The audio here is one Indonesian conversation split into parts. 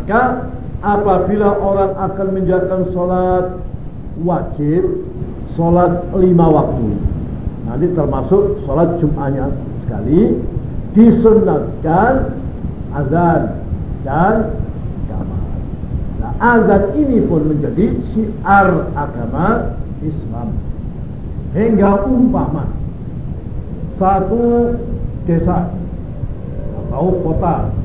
Maka apabila orang akan menjalankan sholat wajib, sholat lima waktu. Nanti termasuk sholat Jumatnya sekali disunatkan azan dan kamar. Nah, azan ini pun menjadi syiar agama Islam. Hingga umpama satu desa atau kota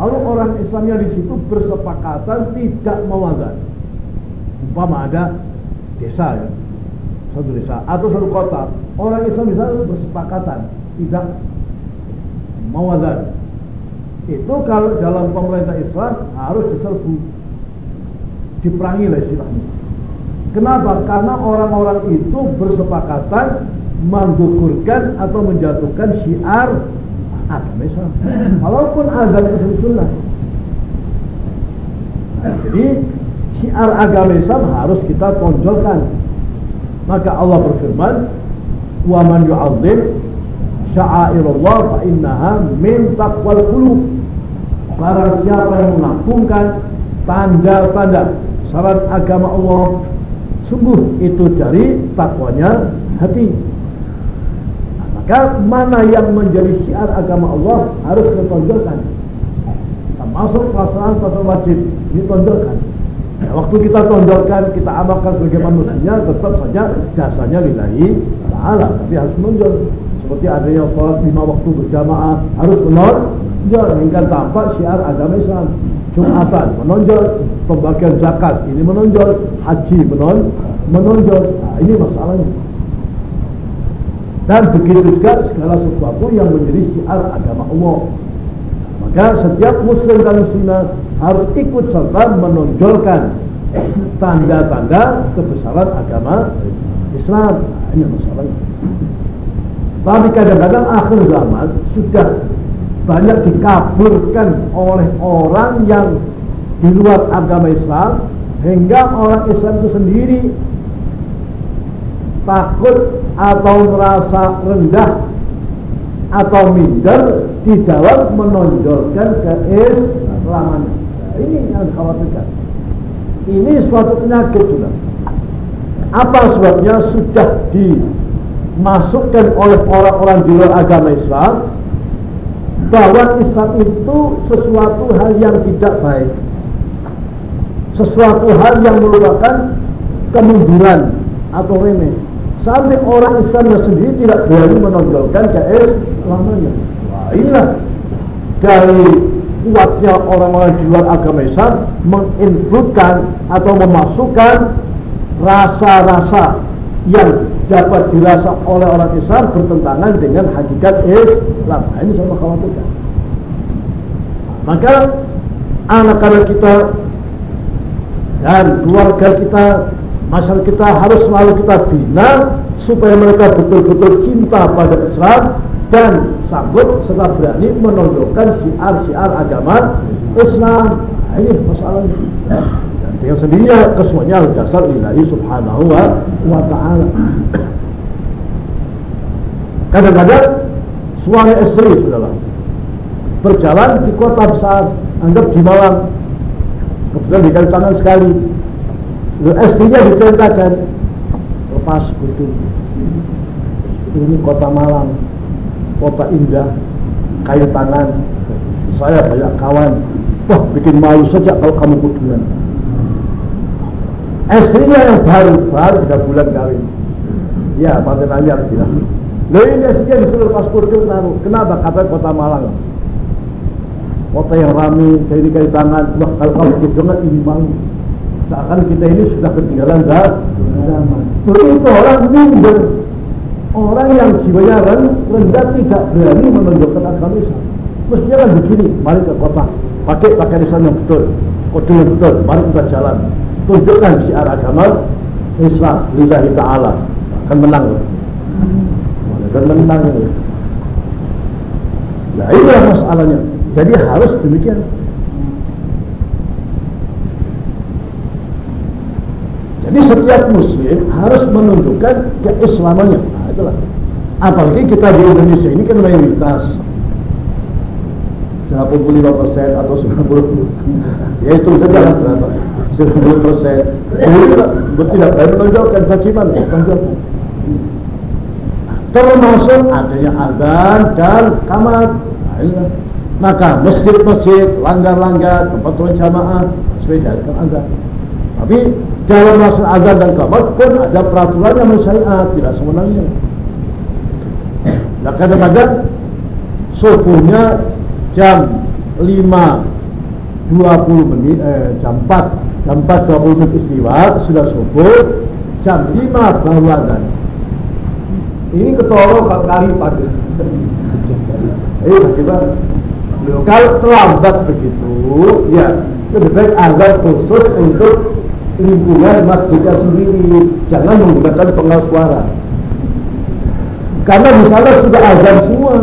Lalu orang Islamnya di situ bersepakatan tidak mewazan. Umpama ada desa ya, satu desa atau satu kota, orang Islam di sana bersepakatan tidak mewazan. Itu kalau dalam pemerintah Islam harus diserbu, diperangi lah istilahnya. Kenapa? Karena orang-orang itu bersepakatan menggugurkan atau menjatuhkan syiar agama Islam. Walaupun azan itu sunnah. Jadi syiar agama Islam harus kita tonjolkan. Maka Allah berfirman, "Wa man yu'azzim sya'airallah fa innaha min taqwal qulub." Barang siapa yang mengagungkan tanda-tanda syarat agama Allah, sungguh itu dari takwanya hati. Maka mana yang menjadi syiar agama Allah harus ditonjolkan. Termasuk perasaan-perasaan wajib ditonjolkan. Ya, waktu kita tonjolkan, kita amalkan sebagai manusia, tetap saja jasanya lillahi ta'ala. Tapi harus menonjol. Seperti ada yang sholat lima waktu berjamaah, harus menonjol. Hingga tampak syiar agama Islam. Jumatan menonjol, pembagian zakat ini menonjol, haji menonjol. Nah, ini masalahnya. Dan begitu juga segala sesuatu yang menjadi syiar agama Allah. Maka setiap muslim dan muslimah harus ikut serta menonjolkan tanda-tanda kebesaran agama Islam. Ini masalahnya. Tapi kadang-kadang akhir zaman sudah banyak dikaburkan oleh orang yang di luar agama Islam hingga orang Islam itu sendiri takut atau merasa rendah atau minder di dalam menonjolkan keislamannya. Nah, ini yang dikhawatirkan. Ini suatu penyakit sudah. Apa sebabnya sudah dimasukkan oleh orang-orang di luar agama Islam bahwa Islam itu sesuatu hal yang tidak baik. Sesuatu hal yang merupakan kemunduran atau remeh Sampai orang Islamnya sendiri tidak berani menonjolkan keislamannya. Wah inilah dari kuatnya orang-orang di luar agama Islam menginflukan atau memasukkan rasa-rasa yang dapat dirasa oleh orang Islam bertentangan dengan hakikat Islam. Nah, ini sama khawatirkan. Maka anak-anak kita dan keluarga kita Masyarakat kita harus selalu kita bina supaya mereka betul-betul cinta pada Islam dan sanggup serta berani menonjolkan syiar-syiar agama Islam. Nah, ini masalahnya. Dan dengan sendirinya kesemuanya dasar ilahi subhanahu wa, wa ta'ala. Kadang-kadang suami istri sudahlah berjalan di kota besar, anggap di Malang, kebetulan dikali tangan sekali, Lu istrinya diperintahkan lepas kutu. Ini kota Malang, kota indah, kayu tangan. Saya banyak kawan. Wah, bikin malu saja kalau kamu kuduan. Istrinya yang baru, baru tiga bulan kawin. Ya, Pak Anyar bilang. Loh ini istrinya disuruh lepas kursi taruh. Kenapa? Kata kota Malang. Kota yang rame, dari kayu tangan. Wah, kalau kamu gitu ini malu seakan kita ini sudah ketinggalan zaman. Begitu orang minder, orang yang jiwanya rendah tidak berani menunjukkan agama Islam. Mestinya kan begini, mari ke kota, pakai pakai lisan yang betul, kode yang betul, mari kita jalan, tunjukkan syiar agama Islam, lillahi ta'ala, akan menang. Akan menang ini. Nah inilah masalahnya. Jadi harus demikian. Jadi setiap muslim harus menunjukkan keislamannya. Nah, itulah. Apalagi kita di Indonesia ini kan mayoritas. 85 persen atau 90 ya itu saja lah berapa 90 persen tidak baik menonjolkan bagaimana menonjolkan termasuk adanya azan dan kamar nah, maka masjid-masjid langgar-langgar tempat jamaah sesuai dengan azan tapi dalam maksud azan dan kamar pun ada peraturan yang mensyariat tidak semenangnya nah kadang-kadang subuhnya jam 5 20 menit eh, jam 4 jam 4 20 menit istiwa sudah subuh jam 5 baru azan ini ketoro kali pada eh bagaimana? Kalau terlambat begitu ya lebih baik azan khusus untuk lingkungan masjidnya sendiri. Jangan menggunakan pengal suara. Karena misalnya sudah azan semua.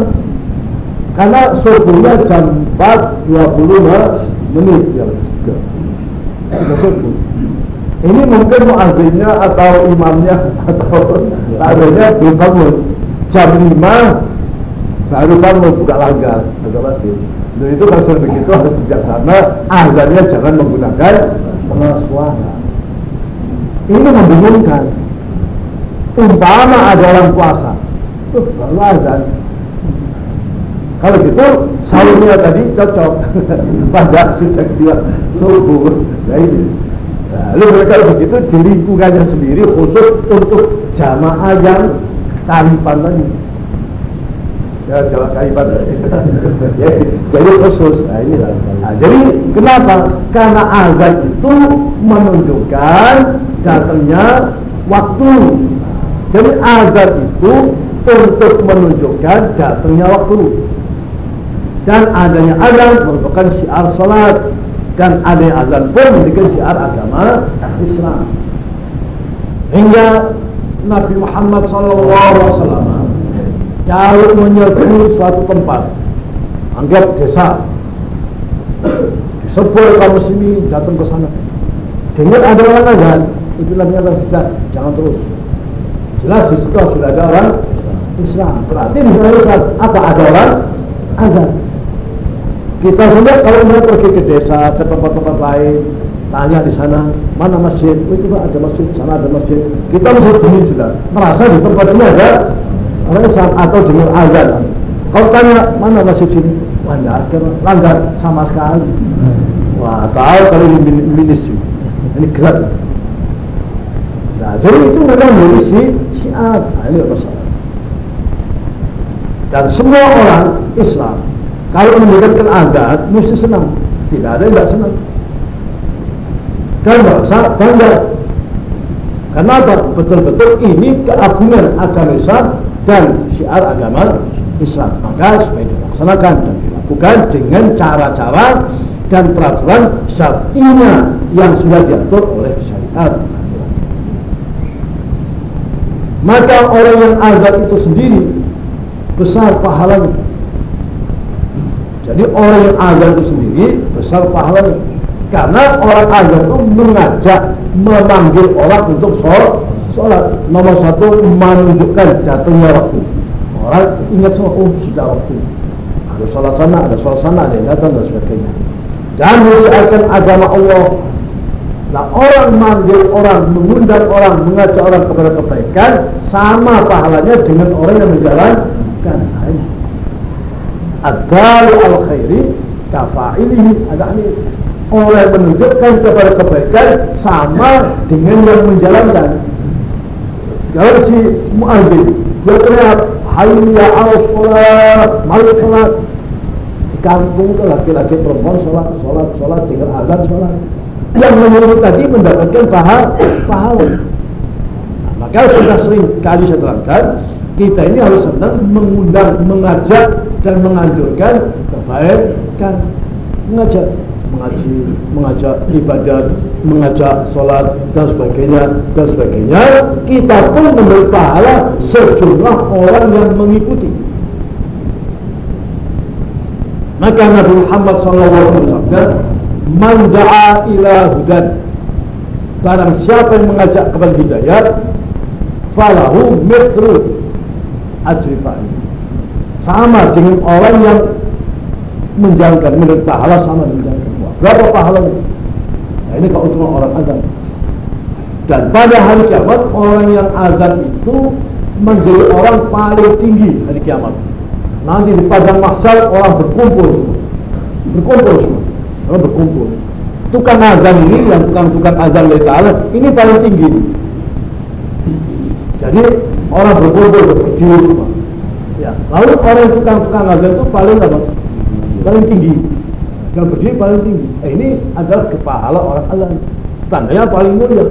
Karena subuhnya jam 4 20 menit ya sudah subuh. Ini mungkin muazzinnya atau imamnya atau takbirnya belum bangun. Jam 5 baru bangun buka langgar agak pasti dan itu kalau begitu harus bijaksana. Azannya jangan menggunakan pengeras suara ini membingungkan umpama ada orang puasa. Tuh baru azan kalau gitu sahurnya tadi cocok. Pada sejak dia subuh. Nah ini. Lalu mereka begitu di lingkungannya sendiri khusus untuk jamaah yang kalipan tadi. Ya, ya, jadi khusus. Nah, ini nah, jadi kenapa? Karena azan itu menunjukkan datangnya waktu. Jadi azan itu untuk menunjukkan datangnya waktu. Dan adanya azan merupakan syiar salat dan ada azan pun menjadi syiar agama Islam hingga Nabi Muhammad SAW kalau menyerbu suatu tempat. Anggap desa. Disebut kaum muslimin datang ke sana. Dengar ada orang azan itu namanya sudah? Jangan terus. Jelas di situ sudah ada orang Islam. Berarti di Islam apa ada orang azan? Kita saja kalau mau pergi ke desa, ke tempat-tempat lain, tanya di sana, mana masjid? Oh itu ada masjid, sana ada masjid. Kita mesti sudah. Merasa di tempat ini ada Islam atau dengar azan. Kalau tanya, mana masjid sini? Wah, enggak ada, langgar sama sekali. Wah, tahu kalau ini minis Ini gelap. Nah, jadi itu memang dari si syiar. Nah, ini masalah. Dan semua orang Islam kalau mendekatkan adat, mesti senang. Tidak ada yang tidak senang. Dan merasa bangga. Kenapa? Betul-betul ini keagungan agama Islam dan syiar agama Islam. Maka supaya dilaksanakan dan dilakukan dengan cara-cara dan peraturan syar'inya yang sudah diatur oleh syariat. Maka orang yang azan itu sendiri besar pahalanya jadi orang yang azan itu sendiri besar pahalanya. Karena orang azan itu mengajak, memanggil orang untuk sholat. Sholat. Nomor satu, menunjukkan jatuhnya waktu. Orang ingat semua, oh sudah waktu. Ada sholat sana, ada sholat sana, ada yang datang dan sebagainya. Dan menyiarkan agama Allah. Nah orang manggil orang, mengundang orang, mengajak orang kepada kebaikan, sama pahalanya dengan orang yang menjalankan. Adalu al khairi kafa'ilihi ada ini oleh menunjukkan kepada kebaikan sama dengan yang menjalankan si muadzin dia teriak hayya al sholat di kampung itu laki-laki perempuan sholat sholat sholat dengan azan sholat yang menyuruh tadi mendapatkan pahala pahala nah, maka sudah sering kali saya terangkan kita ini harus senang mengundang, mengajak dan menganjurkan kebaikan, mengajak mengaji, mengajak ibadat, mengajak sholat dan sebagainya dan sebagainya. Kita pun memberi pahala sejumlah orang yang mengikuti. Maka Nabi Muhammad SAW bersabda, "Man da'a ila hudan." Barang siapa yang mengajak kepada hidayat, falahu mithlu ajri sama dengan orang yang menjalankan mendapat pahala sama dengan. Berapa pahalanya? Nah, ini keutamaan orang azan. Dan pada hari kiamat orang yang azan itu menjadi orang paling tinggi hari kiamat. Nanti di padang mahsyar orang berkumpul semua. Berkumpul semua. Orang berkumpul. Tukang azan ini yang tukang-tukang azan dari Ta'ala ini paling tinggi. Jadi orang berkumpul berjuru semua. Ya. Lalu orang tukang-tukang azan itu paling apa? Paling tinggi. Yang berdiri paling tinggi. Eh, ini adalah kepahala orang azan. Tandanya paling mulia.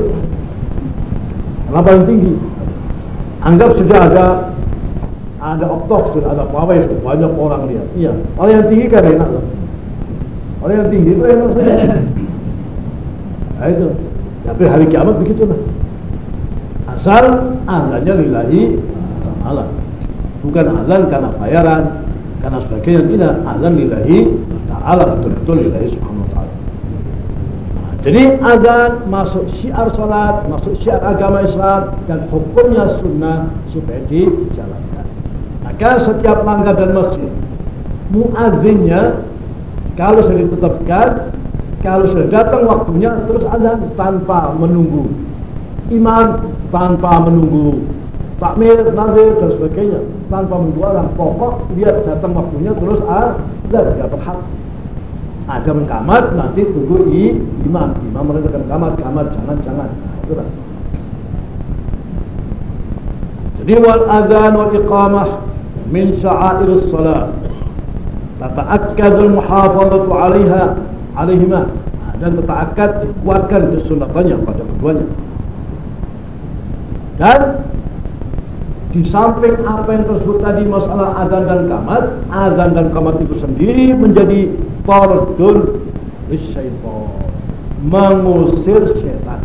Karena paling tinggi. Anggap sudah ada ada optok, sudah ada apa ya, banyak orang lihat. Iya. Orang yang tinggi kan enak lah. Orang yang tinggi itu enak saja. Nah itu. Tapi hari kiamat begitu lah. Asal azannya lillahi ta'ala bukan azan karena bayaran karena sebagainya tidak azan lillahi ta'ala betul-betul lillahi subhanahu wa ta'ala. Jadi azan masuk syiar salat masuk syiar agama Islam dan hukumnya sunnah supaya dijalankan. Maka setiap langgar dan masjid muazinnya kalau sudah ditetapkan kalau sudah datang waktunya terus azan tanpa menunggu. Imam tanpa menunggu. Takmir, nazir dan sebagainya tanpa menunggu orang. Pokok dia datang waktunya terus azan. Dia berhak ada mengkamat nanti tunggu i, imam. Imam mereka kamat kamat jangan jangan. Nah, itu lah. Jadi wal adzan wal iqamah min sya'air salat tata'akkad al muhafazatu 'alaiha 'alaihima. Dan tetaakkad dikuatkan kesunatannya pada keduanya. Dan di samping apa yang tersebut tadi masalah azan dan kamat, azan dan kamat itu sendiri menjadi tordul syaitan. Mengusir setan.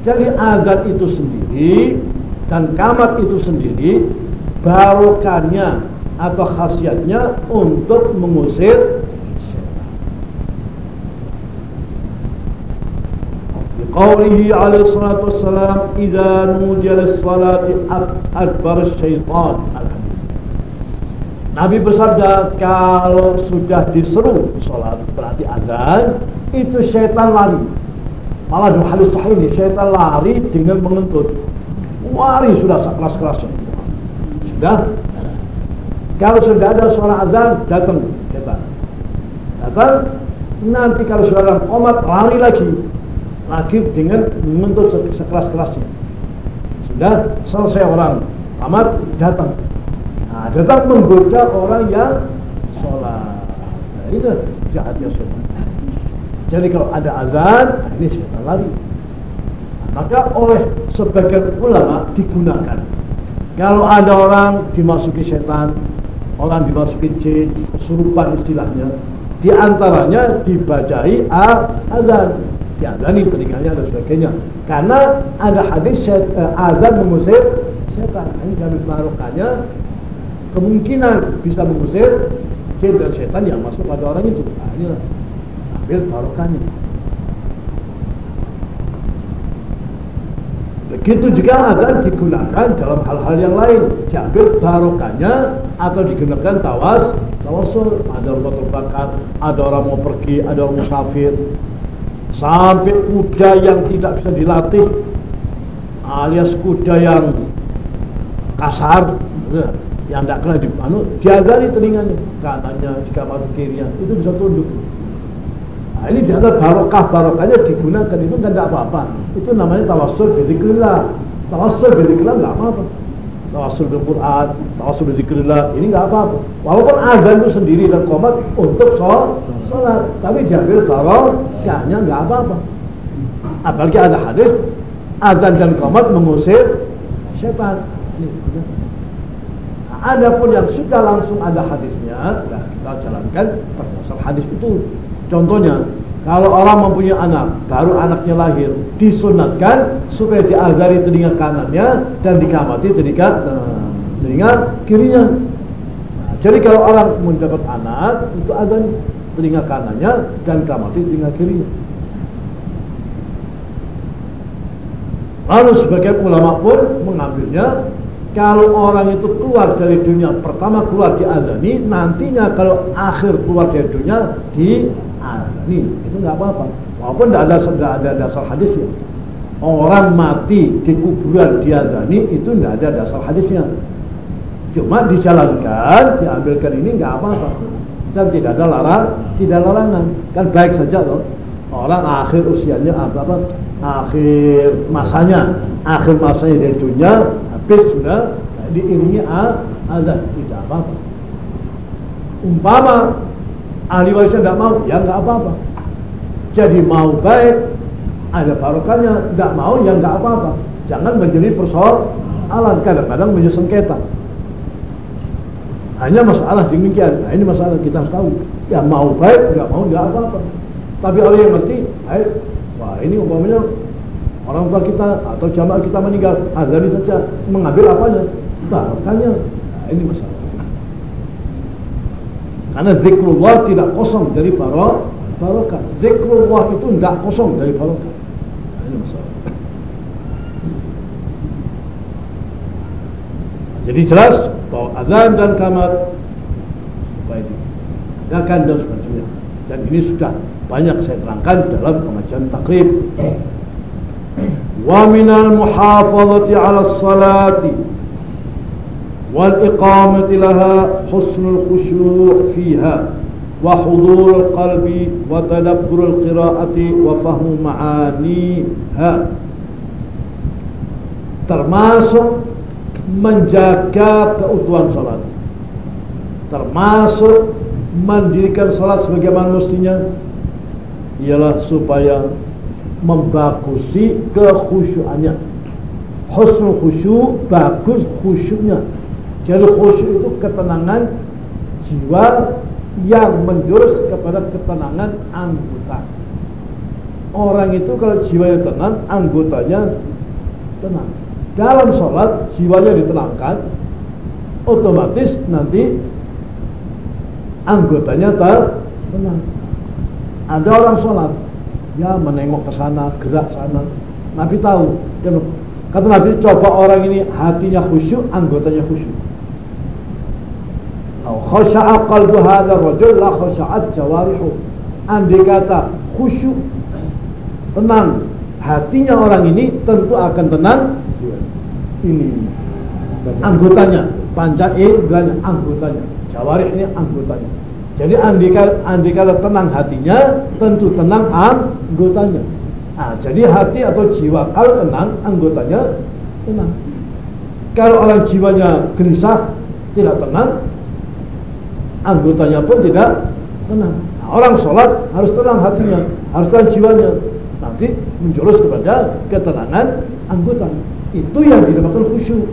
Jadi azan itu sendiri dan kamat itu sendiri barokahnya atau khasiatnya untuk mengusir setan. Qawlihi alaih salatu wassalam Iza nudia salati akbar syaitan. Al-Hadid Nabi bersabda kalau sudah diseru sholat berarti azan itu syaitan lari. Malah sahih ini syaitan lari dengan menuntut lari sudah keras kerasnya sudah? Kalau sudah ada suara azan datang syaitan datang nanti kalau sudah ada komat lari lagi. Lagi dengan menuntut sekeras-kerasnya. Sudah? Selesai orang amat datang. Nah, datang menggoda orang yang sholat. Nah, itu jahatnya setan. Jadi kalau ada azan, ini setan lari. Nah, maka oleh sebagian ulama digunakan. Kalau ada orang dimasuki setan, orang dimasuki jin, kesurupan istilahnya, di antaranya dibajai azan diadani peninggalnya dan sebagainya karena ada hadis uh, azan mengusir setan ini jadi barokahnya kemungkinan bisa mengusir jin dan setan yang masuk pada orang itu. Nah, inilah ambil barokahnya. Begitu juga azan digunakan dalam hal-hal yang lain. Diambil barokahnya atau digunakan tawas, tawasul. Ada orang terbakar, ada orang mau pergi, ada orang musafir. Sampai kuda yang tidak bisa dilatih alias kuda yang kasar yang tidak kena anu diagari telinganya. Kanannya jika masuk kirinya itu bisa tunduk. Nah, ini di antara barokah barokahnya digunakan itu kan tidak apa-apa. Itu namanya tawassul bidzikrillah tawassul bidzikrillah nggak apa-apa. Tawassul bil Quran tawassul bidzikrillah ini nggak apa-apa. Walaupun azan itu sendiri dan komat untuk sholat sholat. Tapi diambil barokahnya nggak apa-apa. Apalagi ada hadis azan dan komat mengusir setan nah, ada pun yang sudah langsung ada hadisnya nah kita jalankan permasalahan hadis itu contohnya kalau orang mempunyai anak, baru anaknya lahir, disunatkan supaya diagari telinga kanannya dan dikamati telinga telinga kirinya. Nah, jadi kalau orang mendapat anak, itu azan telinga kanannya dan kamati telinga kirinya. Lalu sebagian ulama pun mengambilnya kalau orang itu keluar dari dunia pertama keluar di azani nantinya kalau akhir keluar dari dunia di azani itu nggak apa-apa. Walaupun tidak ada tidak ada dasar hadisnya. Orang mati di kuburan di azani itu tidak ada dasar hadisnya. Cuma dijalankan diambilkan ini nggak apa-apa. Dan tidak ada larang tidak larangan. Kan baik saja loh. Orang akhir usianya apa apa akhir masanya. Akhir masanya dari dunia habis sudah diiringi azan. Tidak apa-apa. Umpama ahli warisnya tidak mau ya nggak apa-apa. Jadi mau baik ada barokahnya. Nggak mau ya nggak apa-apa. Jangan menjadi persoalan. Kadang-kadang menjadi sengketa. Hanya masalah demikian. Nah ini masalah kita harus tahu. Ya mau baik nggak mau nggak apa-apa. Tapi orang yang ngerti baik. Wah ini umpamanya orang tua kita atau jamaah kita meninggal azani saja mengambil apanya? Barokahnya nah, ini masalah. Karena zikrullah tidak kosong dari barokah. Zikrullah itu tidak kosong dari barokah. Nah, ini masalah. Jadi jelas bahwa azan dan kamar supaya diadakan dan sebagainya dan ini sudah banyak saya terangkan dalam pengajian takrib ومن المحافظة على الصلاة والإقامة لها حسن الخشوع فيها وحضور القلب وتدبر القراءة وفهم معانيها termasuk menjaga keutuhan salat termasuk mendirikan salat sebagaimana mestinya ialah supaya membagusi kekhusyuannya. Husnul khusyuk bagus khusyuknya. Jadi khusyuk itu ketenangan jiwa yang menjurus kepada ketenangan anggota. Orang itu kalau jiwanya tenang anggotanya tenang. Dalam sholat jiwanya ditenangkan otomatis nanti anggotanya tenang. Ada orang sholat ya menengok ke sana, gerak sana. Nabi tahu. Dan kata Nabi, coba orang ini hatinya khusyuk, anggotanya khusyuk. Khasya'a qalbu hadha rajul la khasya'at jawarihu. Andai kata khusyuk, tenang, hatinya orang ini tentu akan tenang. Ini anggotanya, panca indra anggotanya, jawarih ini anggotanya. Jadi andika, andika tenang hatinya, tentu tenang anggotanya. Nah, jadi hati atau jiwa kalau tenang, anggotanya tenang. Kalau orang jiwanya gelisah, tidak tenang, anggotanya pun tidak tenang. Nah, orang sholat harus tenang hatinya, harus tenang jiwanya. Nanti menjurus kepada ketenangan anggota. Itu yang dinamakan khusyuk.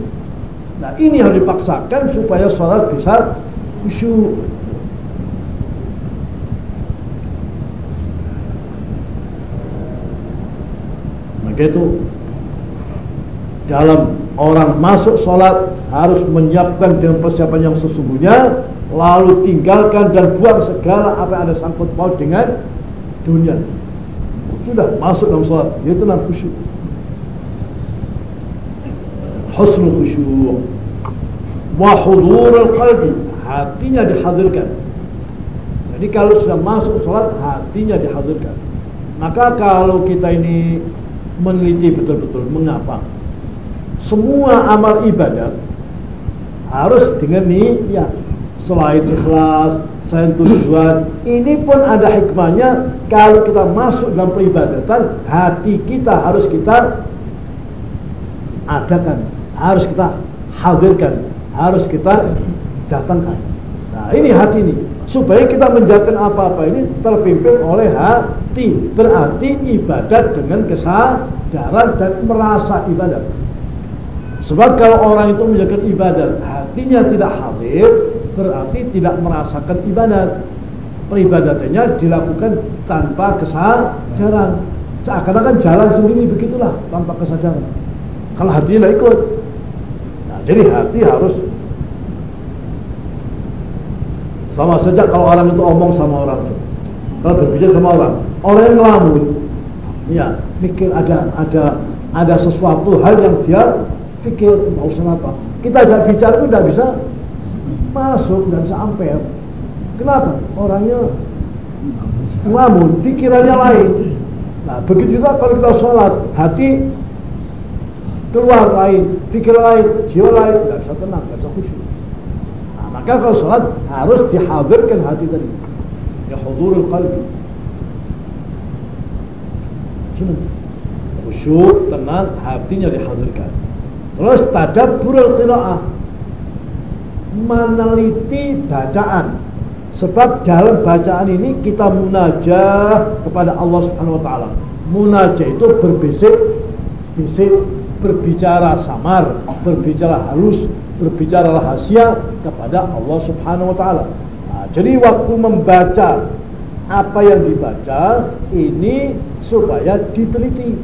Nah ini yang dipaksakan supaya sholat bisa khusyuk. Itu dalam orang masuk sholat harus menyiapkan dengan persiapan yang sesungguhnya lalu tinggalkan dan buang segala apa yang ada sangkut paut dengan dunia. Sudah masuk dalam sholat itu tenang khusyuk. Husnul khusyuk. Wa hudurul qalbi hatinya dihadirkan. Jadi kalau sudah masuk sholat hatinya dihadirkan. Maka kalau kita ini meneliti betul-betul mengapa. Semua amal ibadat harus dengan niat. Selain ikhlas selain tujuan. Ini pun ada hikmahnya. Kalau kita masuk dalam peribadatan hati kita harus kita adakan harus kita hadirkan harus kita datangkan. Nah ini hati ini. Supaya kita menjalankan apa-apa ini terpimpin oleh hati berarti ibadat dengan kesadaran dan merasa ibadat. Sebab kalau orang itu menjalankan ibadat hatinya tidak hadir berarti tidak merasakan ibadat. Peribadatannya dilakukan tanpa kesadaran. Seakan-akan jalan sendiri begitulah tanpa kesadaran. Kalau hatinya ikut nah, jadi hati harus sama saja kalau orang itu omong sama orang kalau berbicara sama orang orang yang ngelamun ya mikir ada ada ada sesuatu hal yang dia pikir urusan apa. Kita ajak bicara itu tidak bisa masuk, tidak bisa ampere. Kenapa? Orangnya ngelamun, pikirannya lain. Nah, begitu juga kalau kita sholat, hati keluar lain, pikir lain, jiwa lain, tidak bisa tenang, tidak bisa khusyuk. Nah, maka kalau sholat harus dihadirkan hati tadi. Ya hudurul qalbi. Cuma khusyuk, tenang, hatinya dihadirkan. Terus tadabbur qiraah meneliti bacaan. Sebab dalam bacaan ini kita munajah kepada Allah Subhanahu wa taala. Munajah itu berbisik, bisik, berbicara samar, berbicara halus, berbicara rahasia kepada Allah Subhanahu wa taala. Nah, jadi waktu membaca apa yang dibaca ini supaya diteliti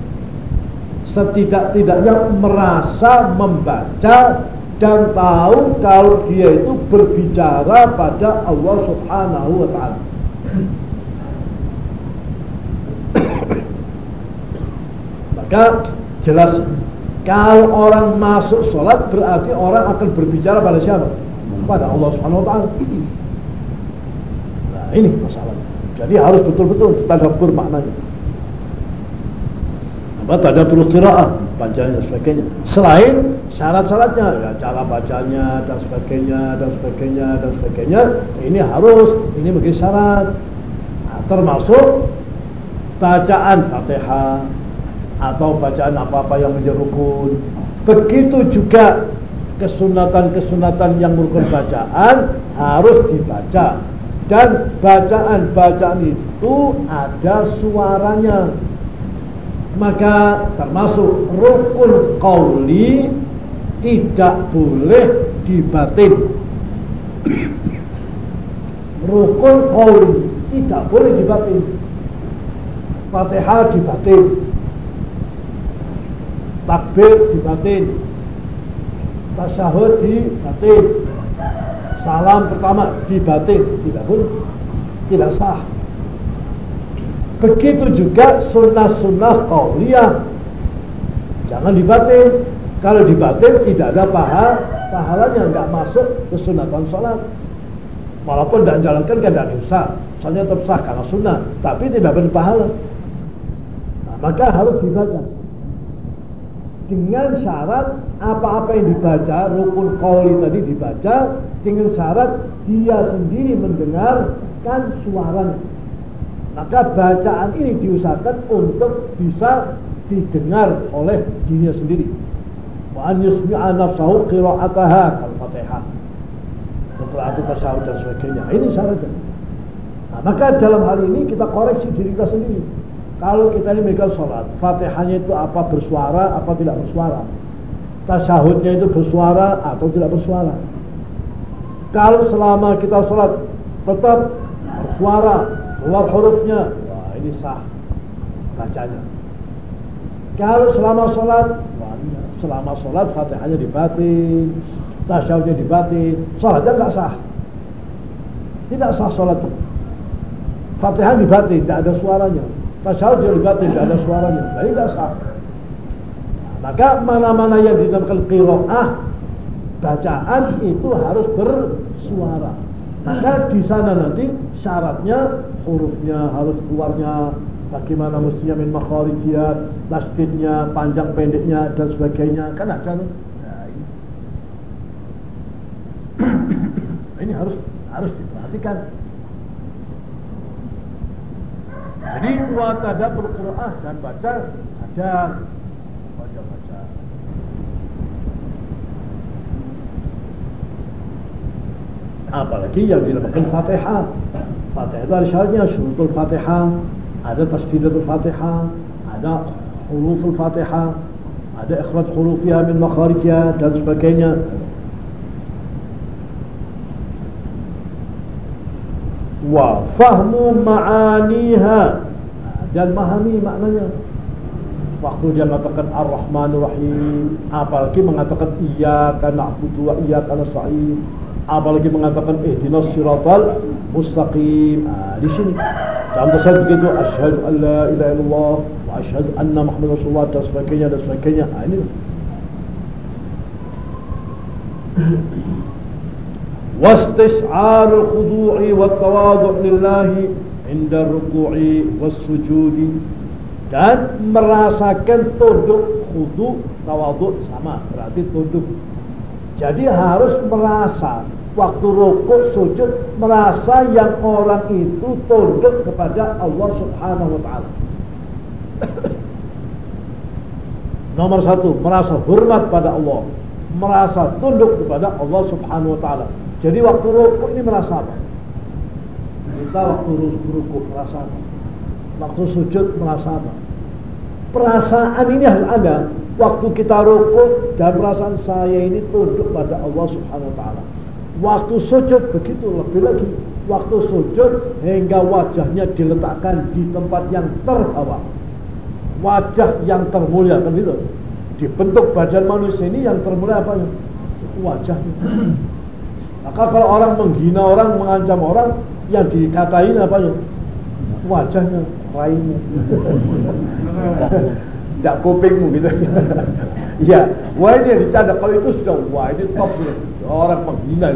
setidak-tidaknya merasa membaca dan tahu kalau dia itu berbicara pada Allah Subhanahu wa taala. Maka jelas kalau orang masuk sholat berarti orang akan berbicara pada siapa? Pada Allah Subhanahu wa taala. Nah, ini masalahnya. Jadi harus betul-betul tadabbur maknanya apa tadabbur qiraah bacanya dan sebagainya. Selain syarat-syaratnya ya cara bacanya dan sebagainya dan sebagainya dan sebagainya ini harus ini menjadi syarat. Nah, termasuk bacaan Fatihah atau bacaan apa-apa yang menjadi rukun. Begitu juga kesunatan-kesunatan yang merupakan bacaan harus dibaca. Dan bacaan-bacaan itu ada suaranya maka termasuk rukun qauli tidak boleh dibatin. Rukun qauli tidak boleh dibatin. Fatihah dibatin. Takbir dibatin. Tasyahud dibatin. Salam pertama dibatin. Tidak boleh. Tidak sah Begitu juga sunnah-sunnah qauliyah. Jangan dibatin. Kalau dibatin tidak ada pahala, pahalanya nggak masuk ke sunatan sholat. Walaupun tidak jalankan kan tidak dosa. Soalnya tetap sah karena sunnah, tapi tidak berpahala. Nah, maka harus dibaca. Dengan syarat apa-apa yang dibaca, rukun qauli tadi dibaca, dengan syarat dia sendiri mendengarkan suaranya. Maka bacaan ini diusahakan untuk bisa didengar oleh dirinya sendiri. Wa an yusmi'a nafsahu qira'ataha al-Fatihah. Qira'atu tasyahud dan sebagainya. Ini syaratnya. Nah, maka dalam hal ini kita koreksi diri kita sendiri. Kalau kita ini megang sholat, fatihahnya itu apa bersuara, apa tidak bersuara. Tasyahudnya itu bersuara atau tidak bersuara. Kalau selama kita sholat tetap bersuara, keluar hurufnya. Wah ini sah bacanya. Kalau selama sholat wah selama sholat fatihahnya dibatin tasyahudnya dibatin. Sholatnya nggak sah. Tidak sah sholat. Fatihah dibatin tidak ada suaranya. Tasyahudnya dibatin tidak ada suaranya. Jadi tidak sah. Maka mana-mana yang dinamakan qiraah bacaan itu harus bersuara. Maka di sana nanti syaratnya hurufnya harus keluarnya bagaimana mestinya min makharijiyat tasdidnya panjang pendeknya dan sebagainya. Kan ada nah, ini. ini harus harus diperhatikan. Jadi buat ada berqiraah dan baca ada apalagi yang dinamakan Fatihah. Fatihah itu ada syaratnya, syurutul Fatihah, ada tasdidatul Fatihah, ada huruful Fatihah, ada ikhraj hurufiha min makharijha dan sebagainya. Wa fahmu ma'aniha dan memahami maknanya. Waktu dia mengatakan Ar-Rahmanur Rahim, apalagi mengatakan Iyyaka na'budu wa iyyaka nasta'in apalagi mengatakan ihdinas siratal mustaqim ah, di sini contoh saya begitu asyhadu an la ilaha illallah wa asyhadu anna muhammadar rasulullah dan sebagainya dan sebagainya ah, ini واستشعار الخضوع والتواضع لله عند الركوع والسجود dan merasakan tunduk khudu tawaduk sama berarti tunduk jadi harus merasa waktu rukuk sujud merasa yang orang itu tunduk kepada Allah Subhanahu wa taala. Nomor satu merasa hormat pada Allah. Merasa tunduk kepada Allah Subhanahu wa taala. Jadi waktu rukuk ini merasa apa? Kita waktu rukuk merasa apa? Waktu sujud merasa apa? Perasaan ini harus ada waktu kita rukuk dan perasaan saya ini tunduk pada Allah Subhanahu wa taala. Waktu sujud begitu lebih lagi. Waktu sujud hingga wajahnya diletakkan di tempat yang terbawah. Wajah yang termulia kan itu. Dibentuk badan manusia ini yang termulia apa ya? Wajahnya. Maka kalau orang menghina orang, mengancam orang, yang dikatain apa ya? Wajahnya raihmu tidak kupingmu gitu. Ya wah ini dicanda. Kalau itu sudah wah ini top ya. orang menghina.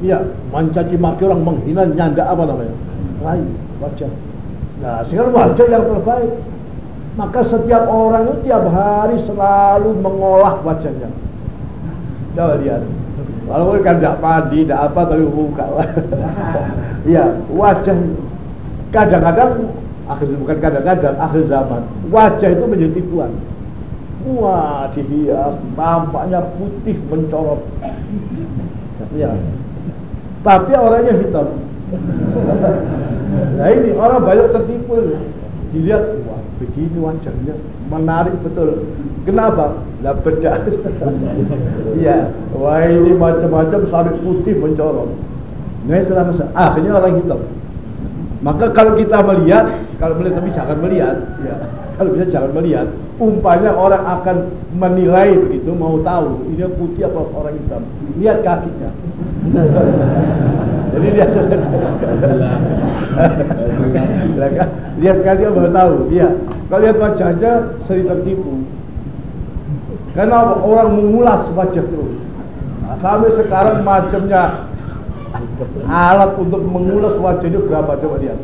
Iya. Mencaci maki orang menghina nyanda apa namanya? Raih wajah nah sekarang wajah yang terbaik. Maka setiap orang itu tiap hari selalu mengolah wajahnya. Coba lihat. Walaupun kan tidak padi tidak apa tapi buka. Iya wajah kadang-kadang akhir bukan kadang-kadang akhir zaman. Wajah itu menjadi tipuan. Wah dihias tampaknya putih mencorot. Ya tapi orangnya hitam. Nah ini orang banyak tertipu. Dilihat wah begini wajahnya menarik betul. Kenapa? Lah beda iya. Wah ini macam-macam sabit putih mencorot. Nah itu masalah akhirnya orang hitam maka kalau kita melihat, kalau melihat tapi jangan melihat, ya. Kalau bisa jangan melihat. Umpanya orang akan menilai begitu, mau tahu ini putih apa orang hitam. Lihat kakinya. Jadi lihat lihat kakinya baru tahu. Iya. Kalau lihat wajahnya sering tertipu. Karena orang mengulas wajah terus. Nah, sampai sekarang macamnya Alat untuk mengulas wajah itu berapa coba lihat.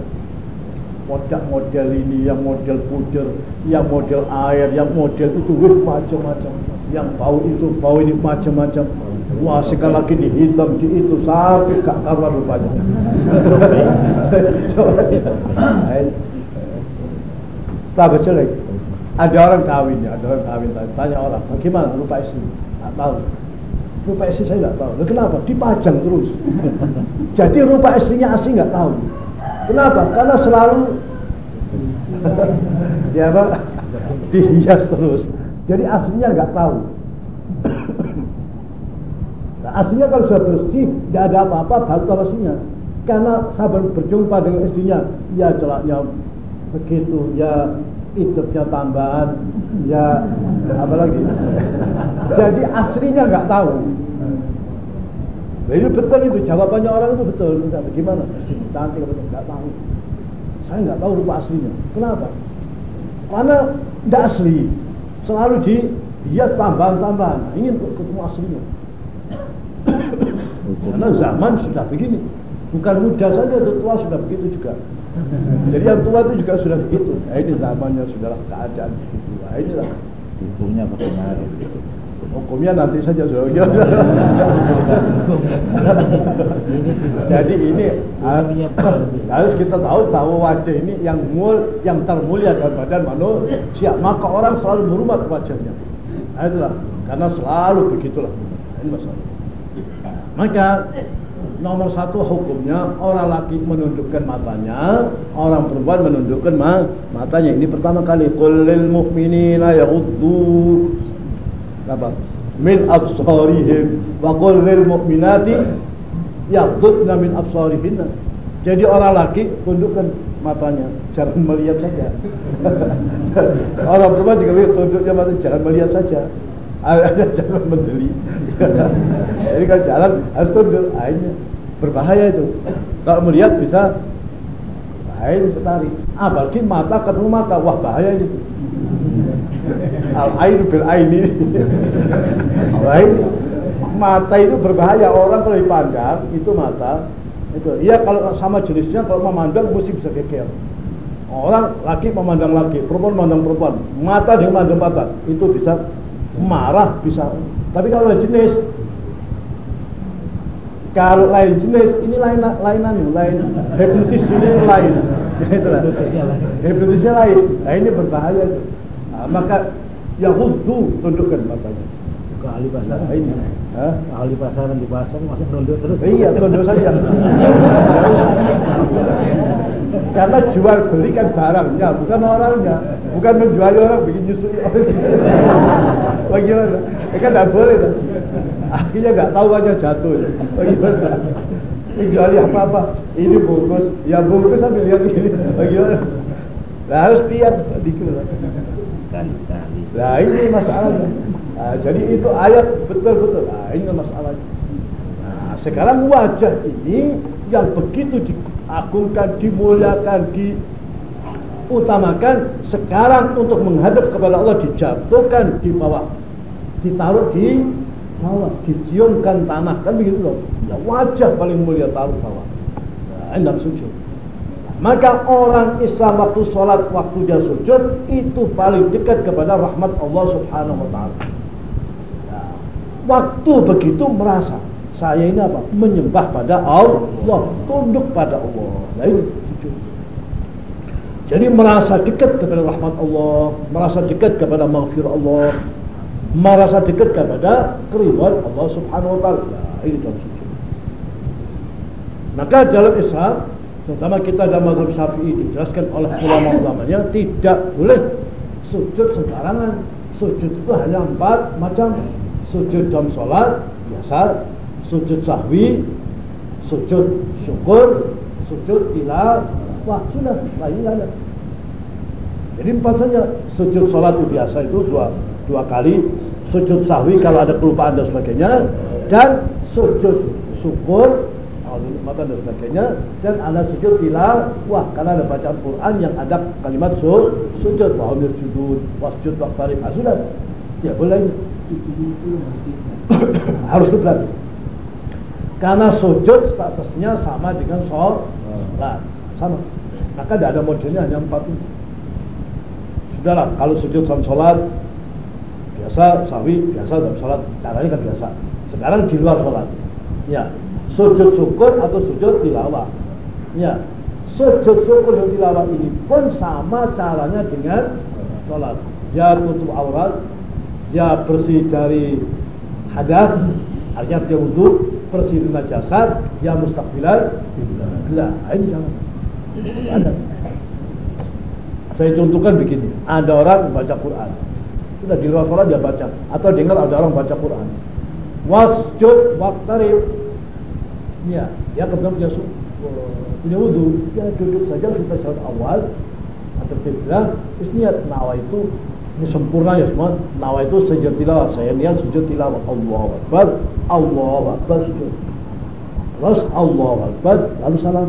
Model model ini, yang model pudar, yang model air, yang model itu macam-macam. Yang bau itu, bau ini macam-macam. Wah sekali lagi dihitam di itu sampai gak kabar rupanya. coba lihat. Jelek. Ada orang kawin ya, ada orang kawin. Tanya orang, bagaimana lupa istri? Tak tahu rupa istri saya nggak tahu. Lalu kenapa? Dipajang terus. Jadi rupa istrinya asli nggak tahu. Kenapa? Karena selalu ya apa? Dihias terus. Jadi aslinya nggak tahu. Nah, aslinya kalau sudah bersih, tidak ada apa-apa, baru aslinya. Karena sabar berjumpa dengan istrinya, ya celaknya begitu, ya hidupnya tambahan. Ya apalagi? Jadi aslinya nggak tahu. Nah, ini betul itu. Jawabannya orang itu betul. Enggak bagaimana. Cantik betul nggak tahu. Saya nggak tahu rupa aslinya. Kenapa? Karena tidak asli. Selalu di dia tambahan-tambahan. Nah, ingin ketemu aslinya. Karena zaman sudah begini. Bukan muda saja tua sudah begitu juga jadi yang tua itu juga sudah begitu. Nah, ini zamannya sudah keadaan begitu. Nah, inilah hukumnya bagaimana? Hukumnya nanti saja sudah. Jadi ini harus kita tahu tahu wajah ini yang mul, yang termulia dalam badan manusia. Maka orang selalu berhormat wajahnya. Nah, itulah karena selalu begitulah. Ini masalah. Maka nomor satu hukumnya orang laki menundukkan matanya, orang perempuan menundukkan ma matanya. Ini pertama kali kullil mu'minina yaghuddu apa? Min absarihim wa kullil mu'minati yaghuddna min absarihinna. Jadi orang laki tundukkan matanya, jangan melihat saja. orang perempuan juga lihat tunduknya mata, jangan melihat saja. jangan mendeli. Jadi kalau jalan harus tunduk, akhirnya berbahaya itu. Kalau melihat bisa bahaya itu tertarik apalagi mata ketemu mata. Wah bahaya itu al ain bil aini baik mata itu berbahaya. Orang kalau dipandang itu mata. Itu. Iya kalau sama jenisnya kalau memandang mesti bisa geger. Orang laki memandang laki perempuan memandang perempuan. Mata dengan memandang mata. Itu bisa marah bisa. Tapi kalau jenis kalau lain jenis ini lain lainan lain. Hipnotis ini lain. Itulah. Hipnotisnya lain. Nah ini berbahaya nah, maka ya hudu tundukkan matanya ke ahli pasar. Nah, ini. Hah? ahli pasaran di pasar masih tunduk terus. Iya tunduk saja. Karena jual beli kan barangnya bukan orangnya. Bukan menjual orang bikin nyusui bagaimana ya kan tidak boleh? Akhirnya nggak tahu aja jatuh. Bagaimana ini jualnya apa apa? Ini bungkus. Ya bungkus sambil lihat ini. Bagaimana? Nah, harus lihat. Dikit kali-kali nah ini masalahnya. Nah, jadi itu ayat. Betul-betul nah ini masalahnya. Nah sekarang wajah ini yang begitu diagungkan dimuliakan diutamakan sekarang untuk menghadap kepada Allah dijatuhkan di bawah. Ditaruh di bawah diciumkan tanah. Kan begitu loh. Ya wajah paling mulia taruh bawah nah, hendak sujud. Maka orang Islam waktu sholat waktu dia sujud itu paling dekat kepada rahmat Allah subhanahu wa ta'ala. Nah, waktu begitu merasa saya ini apa? Menyembah pada Allah tunduk pada Allah. Nah ini sujud. Jadi merasa dekat kepada rahmat Allah merasa dekat kepada maghfir Allah merasa dekat kepada keridhaan Allah Subhanahu wa taala. Nah, ini dalam sujud. Maka dalam Islam, terutama kita dalam mazhab Syafi'i dijelaskan oleh ulama-ulamanya tidak boleh sujud sembarangan. Sujud itu hanya empat macam. Sujud dalam sholat biasa, sujud sahwi, sujud syukur, sujud tilawah, wah sudah lain ada. Jadi empat saja. Sujud sholat itu biasa itu dua dua kali sujud sahwi kalau ada kelupaan dan sebagainya dan sujud syukur mata dan sebagainya dan ada sujud tilawah karena ada bacaan Quran yang ada kalimat su, sujud wa humir sujud wasjud wa qarib ah, sudah. Ya boleh. Harus kiblat karena sujud statusnya sama dengan sholat. Sama. Maka tidak ada modelnya hanya empat. Itu sudahlah kalau sujud sama sholat biasa sawi biasa dalam sholat. Caranya kan biasa. Sekarang di luar sholat. Ya. Sujud syukur atau sujud tilawah. Ya. Sujud syukur dan tilawah ini pun sama caranya dengan sholat. Dia tutup aurat dia bersih dari hadas artinya dia wudhu bersih dari najasat dia mustaqbilan bila ini jangan. Saya contohkan begini ada orang baca Quran sudah di luar sholat dia baca atau dengar ada orang baca Quran. Wasjud waktarib. Ya, ya kebetulan punya punya wudhu, ya duduk saja kita sholat awal atau tidak, terus niat nawa itu ini sempurna ya semua. Nawa itu sujud tilawah. Saya niat sujud tilawah. Allah Akbar, Allah Akbar sujud. Terus Allah Akbar, lalu salam.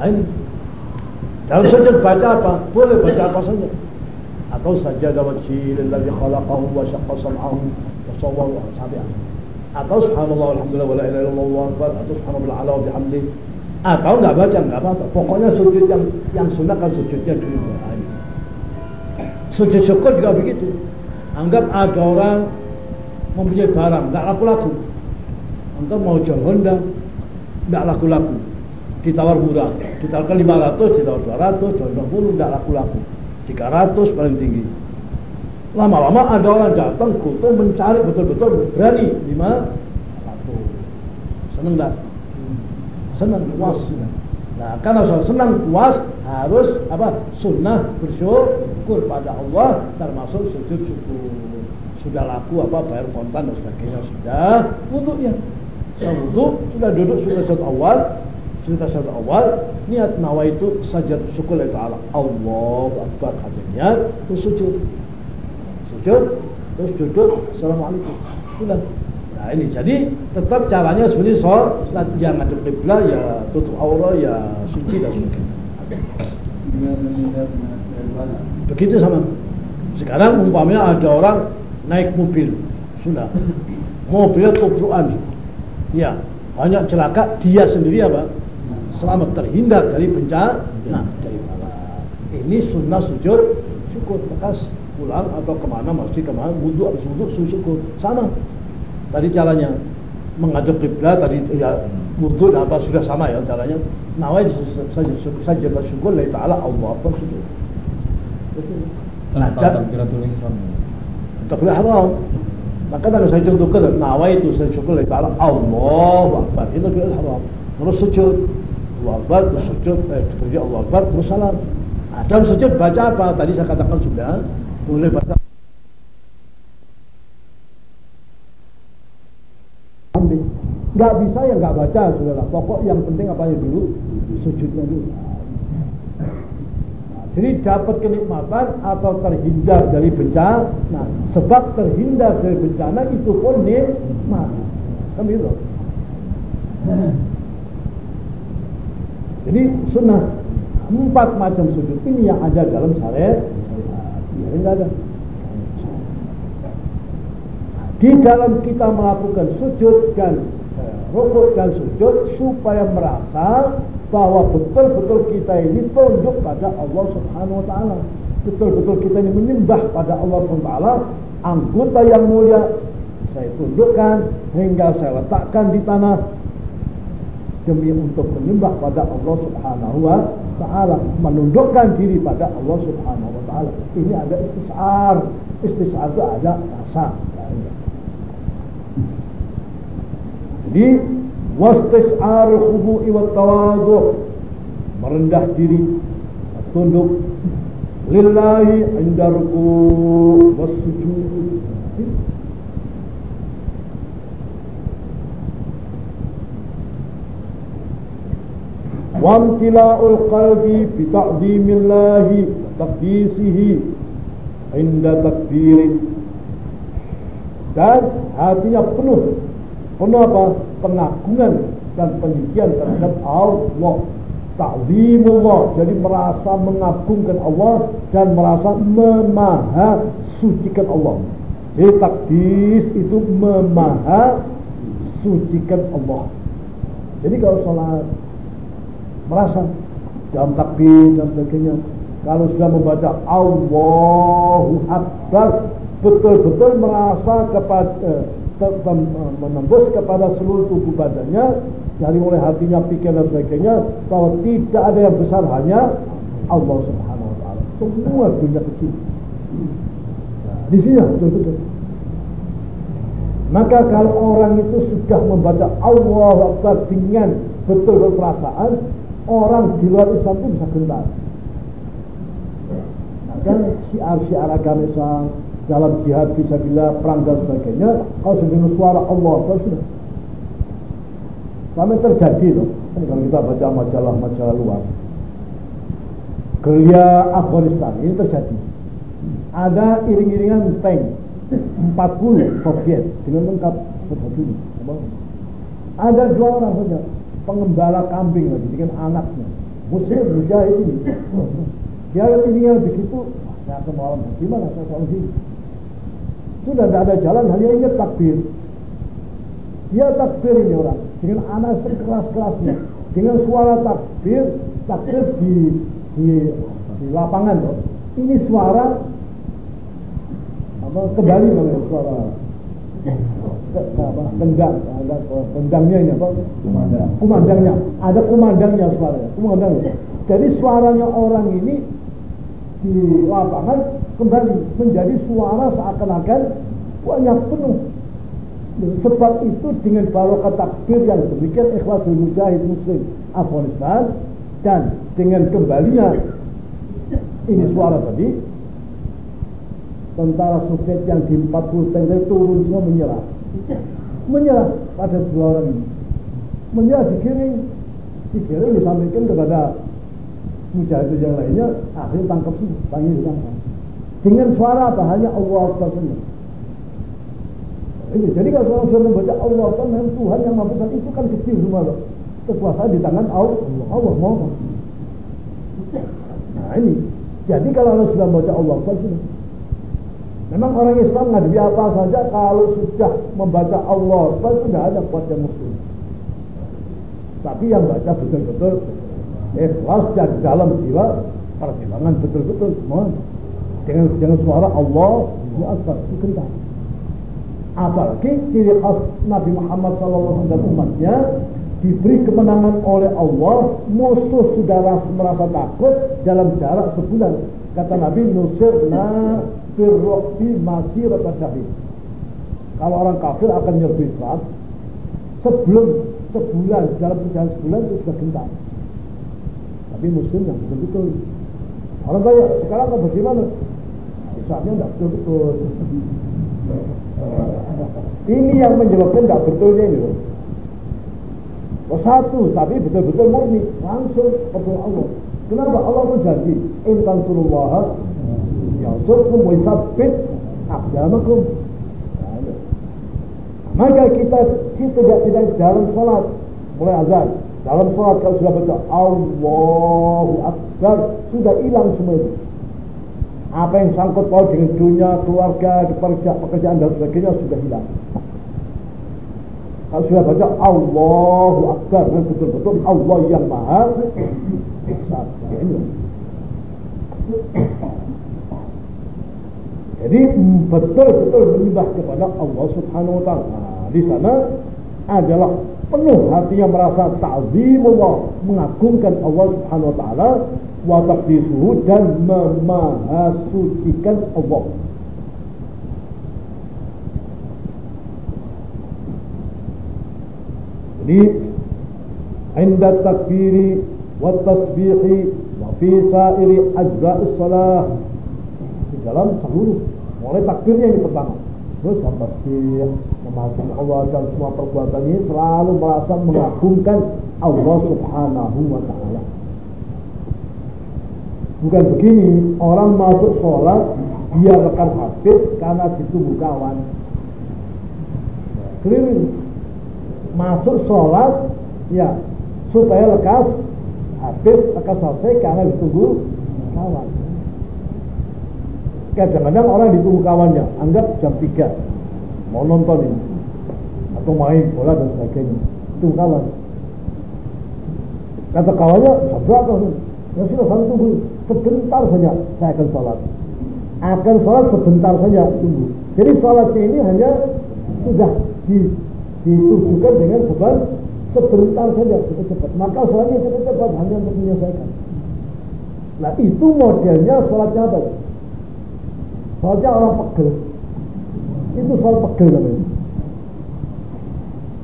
Nah ini. Dalam sujud baca apa? Boleh baca apa saja wajhi lillazi khalaqahu wa syaqqa sam'ahu wa sawwahu sampai atau subhanallah alhamdulillah wa la ilaha illallah akbar. Atau subhanallah ala wa bihamdi atau enggak baca enggak apa-apa. Pokoknya sujud yang yang sunnah kan sujudnya dulu sujud syukur juga begitu. Anggap ada orang mempunyai barang enggak laku-laku. Anggap mau jual Honda enggak laku-laku. Ditawar murah ditawarkan 500 ditawar 200 jual 20 enggak laku-laku 300 paling tinggi. Lama-lama ada orang datang kutu mencari betul-betul berani. 500 seneng tak? senang puas. Nah karena soal senang puas harus apa? Sunnah bersyukur pada Allah termasuk sujud syukur. Sudah laku apa bayar kontan dan sebagainya sudah. Untuk ya wudhu sudah duduk sudah awal cerita satu awal niat nawa itu sajad syukur itu Allah Allah Akbar katanya terus sujud. Sujud terus duduk. Assalamualaikum. Sudah nah ini jadi tetap caranya seperti sholat. Yang ngadep kiblat ya tutup aura ya suci dan sebagainya. Begitu sama. Sekarang umpamanya ada orang naik mobil. Sudah. Mobil tubruan ya banyak celaka. Dia sendiri apa selamat terhindar dari bencana nah, dari bala ini sunnah sujud syukur. Bekas pulang atau ke mana masjid ke mana wudhu habis wudhu syukur. Sama. Tadi caranya menghadap kiblat tadi ya wudhu dan apa sudah sama ya caranya. Nawai saja saja bersyukur lillahi taala Allah bersyukur Kenapa Dan- takbiratul haram maka kalau saya contohkan nawai itu saya syukur lillahi taala Allah Akbar. Itu takbir haram terus sujud Allah Akbar terus sujud eh, terus Allah Akbar terus salam nah, dalam sujud baca apa tadi saya katakan sudah boleh baca Ambil. Nggak bisa ya nggak baca saudara. Pokok yang penting apanya dulu sujudnya dulu. Nah, jadi dapat kenikmatan atau terhindar dari bencana. Nah, sebab terhindar dari bencana itu pun nikmat. Kan gitu. Jadi sunnah empat macam sujud ini yang ada dalam syariat. Yang enggak ada. Di dalam kita melakukan sujud dan eh, rukuk dan sujud supaya merasa bahwa betul-betul kita ini tunduk pada Allah Subhanahu wa taala. Betul-betul kita ini menyembah pada Allah Subhanahu wa taala, anggota yang mulia saya tundukkan hingga saya letakkan di tanah demi untuk menyembah pada Allah Subhanahu wa taala, menundukkan diri pada Allah Subhanahu wa taala. Ini ada istisar. Istisar itu ada rasa. Jadi wastis'ar khudu'i wa tawadhu merendah diri tunduk lillahi inda ruku' was sujud وامتلاء القلب بتعظيم الله وتقديسه عند تكبيره dan hatinya penuh penuh apa? pengagungan dan peninggian terhadap Allah ta'zimullah jadi merasa mengagungkan Allah dan merasa memaha sucikan Allah jadi takdis itu memaha sucikan Allah jadi kalau sholat merasa dalam takbir dan sebagainya kalau sudah membaca Allahu Akbar betul-betul merasa kepada tem- menembus kepada seluruh tubuh badannya dari mulai hatinya, pikiran dan sebagainya bahwa tidak ada yang besar hanya Allah Subhanahu wa taala. Semua dunia kecil. Nah, di sini betul-betul. Maka kalau orang itu sudah membaca Allah Akbar dengan betul-betul perasaan, orang di luar Islam itu bisa gentar. Nah, kan syiar-syiar agama Islam dalam jihad fisabilillah, perang dan sebagainya, kalau sudah suara Allah Akbar sudah. Sampai terjadi loh. Kan kalau kita baca majalah-majalah luar. Gerilya Afghanistan ini terjadi. Ada iring-iringan tank 40 Soviet dengan lengkap seperti ini. Ada dua orang saja pengembala kambing lagi dengan anaknya. Muslim mujahid ini. Dia di situ. Wah, saya melawan. Gimana saya selalu sini? Sudah tidak ada jalan, hanya ingat takbir. Dia takbir ini orang dengan anak sekeras-kerasnya, dengan suara takbir, takbir di di, di lapangan loh. Ini suara apa kembali namanya suara apa, kendang, ada kendangnya ini apa? Kumandang. Kumandangnya, ada kumandangnya suaranya, kumandangnya. Jadi suaranya orang ini di lapangan kembali menjadi suara seakan-akan banyak penuh. Sebab itu dengan barokah takbir yang demikian ikhwasul mujahid muslim Afghanistan dan dengan kembalinya ini suara tadi tentara Soviet yang di 40 tank tadi turun semua menyerah. Menyerah pada dua orang ini. Menyerah dikiring dikiring disampaikan kepada mujahid yang lainnya akhirnya tangkap semua panggil ditangkap dengan suara apa? Hanya Allah saja ini, jadi kalau orang sudah membaca Allah Akbar memang Tuhan yang maha besar itu kan kecil semua loh. Kekuasaan di tangan Allah Allah mau nah ini. Jadi kalau orang sudah membaca Allah sudah Memang orang Islam ngadepi apa saja kalau sudah membaca Allah itu tidak ada kuat yang muslim. Tapi yang baca betul-betul ikhlas dan dalam jiwa pertimbangan betul-betul mohon dengan dengan suara Allah Akbar dikenal. Apalagi ciri khas Nabi Muhammad SAW dan umatnya diberi kemenangan oleh Allah, musuh sudah merasa takut dalam jarak sebulan. Kata Nabi, nusirna firrohbi masih syahid. Kalau orang kafir akan nyerbu Islam, sebelum sebulan, dalam perjalanan sebulan itu sudah gentar. Tapi muslim yang betul-betul. Orang kaya, sekarang kau bagaimana? Islamnya tidak betul-betul. Ini yang menyebabkan tidak betulnya ini loh. Oh, satu, tapi betul-betul murni, langsung kepada Allah. Kenapa Allah berjanji? Intan surullah yansurkum wa yusabbit aqdamakum. Maka kita kita tidak tidak dalam salat mulai azan dalam salat kalau sudah baca Allahu Akbar sudah hilang semua itu. Apa yang sangkut paut dengan dunia, keluarga, pekerjaan, pekerjaan dan sebagainya sudah hilang. Kalau sudah baca Allahu Akbar dan betul-betul Allah yang Maha Besar. Jadi betul-betul menyembah kepada Allah Subhanahu wa taala. Nah, di sana adalah penuh hatinya merasa ta'zimullah, mengagungkan Allah Subhanahu wa taala wa taqdisuhu dan memahasucikan Allah. Jadi wa tasbihi wa fi sairi ajza'is salah di dalam seluruh mulai takbirnya ini pertama. Terus tasbih memaafkan Allah dan semua perbuatan ini selalu merasa mengagungkan Allah subhanahu wa ta'ala. Bukan begini orang masuk sholat dia rekan habis karena ditunggu kawan. Keliru. Masuk sholat ya supaya lekas habis lekas selesai karena ditunggu kawan kadang-kadang orang ditunggu kawannya anggap jam 3 mau nonton ini. Atau main bola dan sebagainya. Tunggu kawan. Kata kawannya berapa ya sudah saya tunggu. Sebentar saja saya akan sholat. Akan sholat sebentar saja tunggu. Jadi sholatnya ini hanya sudah di ditujukan dengan beban sebentar saja cepat-cepat. Maka sholatnya cepat-cepat hanya untuk menyelesaikan. Nah itu modelnya sholatnya apa? Sholatnya orang pegel. Itu sholat pegel namanya.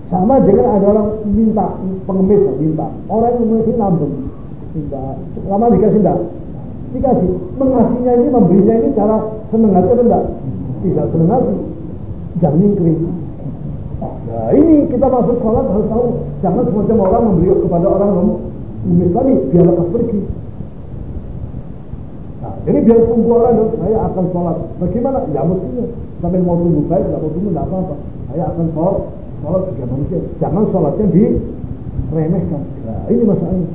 Sama dengan ada orang minta, pengemis minta. Orang yang memiliki lambung. Minta. Lama dikasih enggak? Dikasih. Mengasihnya ini, memberinya ini cara seneng hati enggak? Tidak seneng hati. Jangan nyingkring Nah ini kita masuk sholat harus tahu jangan semacam orang memberi kepada orang yang tadi biar lekas pergi. Nah jadi biar tunggu orang dong, saya akan sholat. Bagaimana? Ya mestinya sambil mau tunggu baik, tidak mau tunggu apa-apa. Saya akan sholat, sholat juga manusia. Jangan sholatnya diremehkan. Nah ini masalahnya.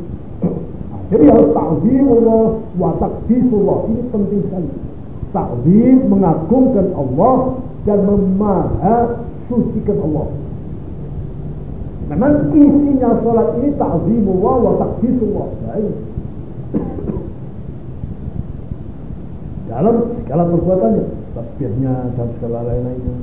Nah, jadi harus ta'zim Allah wa takbirullah. Ini penting sekali. Ta'zim mengagungkan Allah dan memaha sucikan Allah. Memang isinya sholat ini ta'zimullah wa takdisullah. Baik. Dalam segala perbuatannya, tasbihnya dan segala lain-lainnya.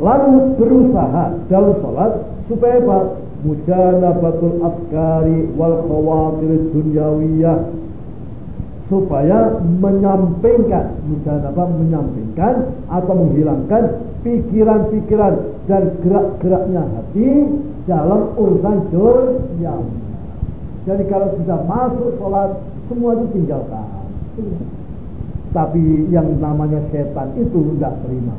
Lalu berusaha dalam sholat supaya apa? Mujanabatul afkari wal khawatir dunyawiyah supaya menyampingkan apa menyampingkan atau menghilangkan pikiran-pikiran dan gerak-geraknya hati dalam urusan dunia. Jadi kalau sudah masuk sholat semua itu tinggalkan. Tapi yang namanya setan itu tidak terima.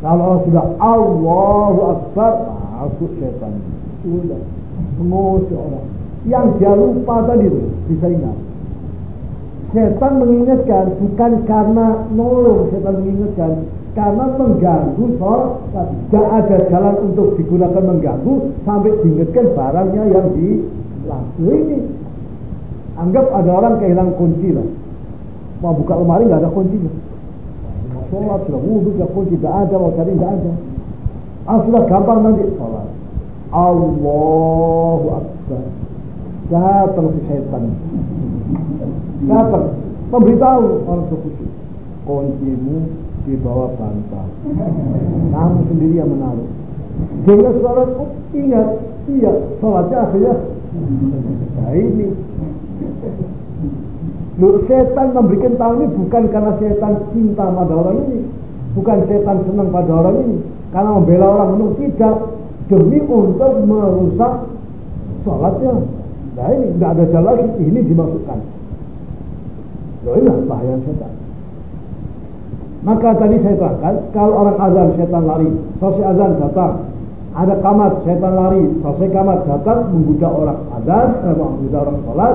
Kalau sudah Allahu Akbar masuk setan. Sudah. Mengusir orang. Yang dia lupa tadi itu bisa ingat. Setan mengingatkan bukan karena nolong setan mengingatkan. Karena mengganggu sholat. Tidak ada jalan untuk digunakan mengganggu sampai diingatkan barangnya yang langsung ini. Anggap ada orang kehilangan kunci lah mau buka lemari nggak ada kuncinya sholat, sudah wudhu, sudah pun tidak ada, mau cari tidak ada. Ah, sudah gampang nanti sholat. Allahu Akbar. Datang si setan. Datang. Memberitahu orang sekutu. Kuncimu di bawah bantal. Kamu sendiri yang menaruh. Sehingga sholat, oh, ingat, iya, sholatnya akhirnya. Nah ini. Loh, setan memberikan tahu ini bukan karena setan cinta pada orang ini. Bukan setan senang pada orang ini. Karena membela orang menung. Tidak. Demi untuk merusak sholatnya. Nah ini, tidak ada jalan lagi. Ini dimasukkan. Loh, ini bahaya setan. Maka tadi saya terangkan, kalau orang azan setan lari, selesai azan datang, ada kamat setan lari, selesai kamat datang menggoda orang azan, eh, menggoda orang sholat.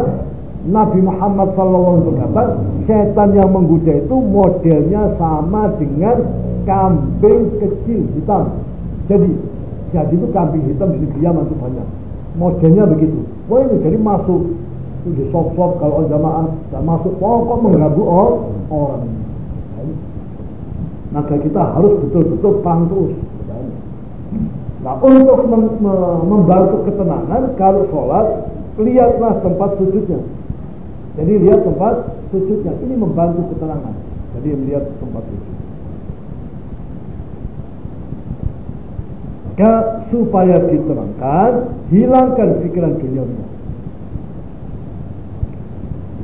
Nabi Muhammad SAW berkata, setan yang menggoda itu modelnya sama dengan kambing kecil hitam. Jadi, jadi itu kambing hitam di Yaman itu banyak. Modelnya begitu. Wah ini jadi masuk di sop-sop kalau jamaah masuk pokok mengganggu orang maka kita harus betul-betul perang terus. Nah untuk mem membantu ketenangan kalau sholat lihatlah tempat sujudnya. Jadi lihat tempat sujudnya. Ini membantu ketenangan. Jadi melihat tempat sujud. Maka supaya ditenangkan, hilangkan pikiran dunia.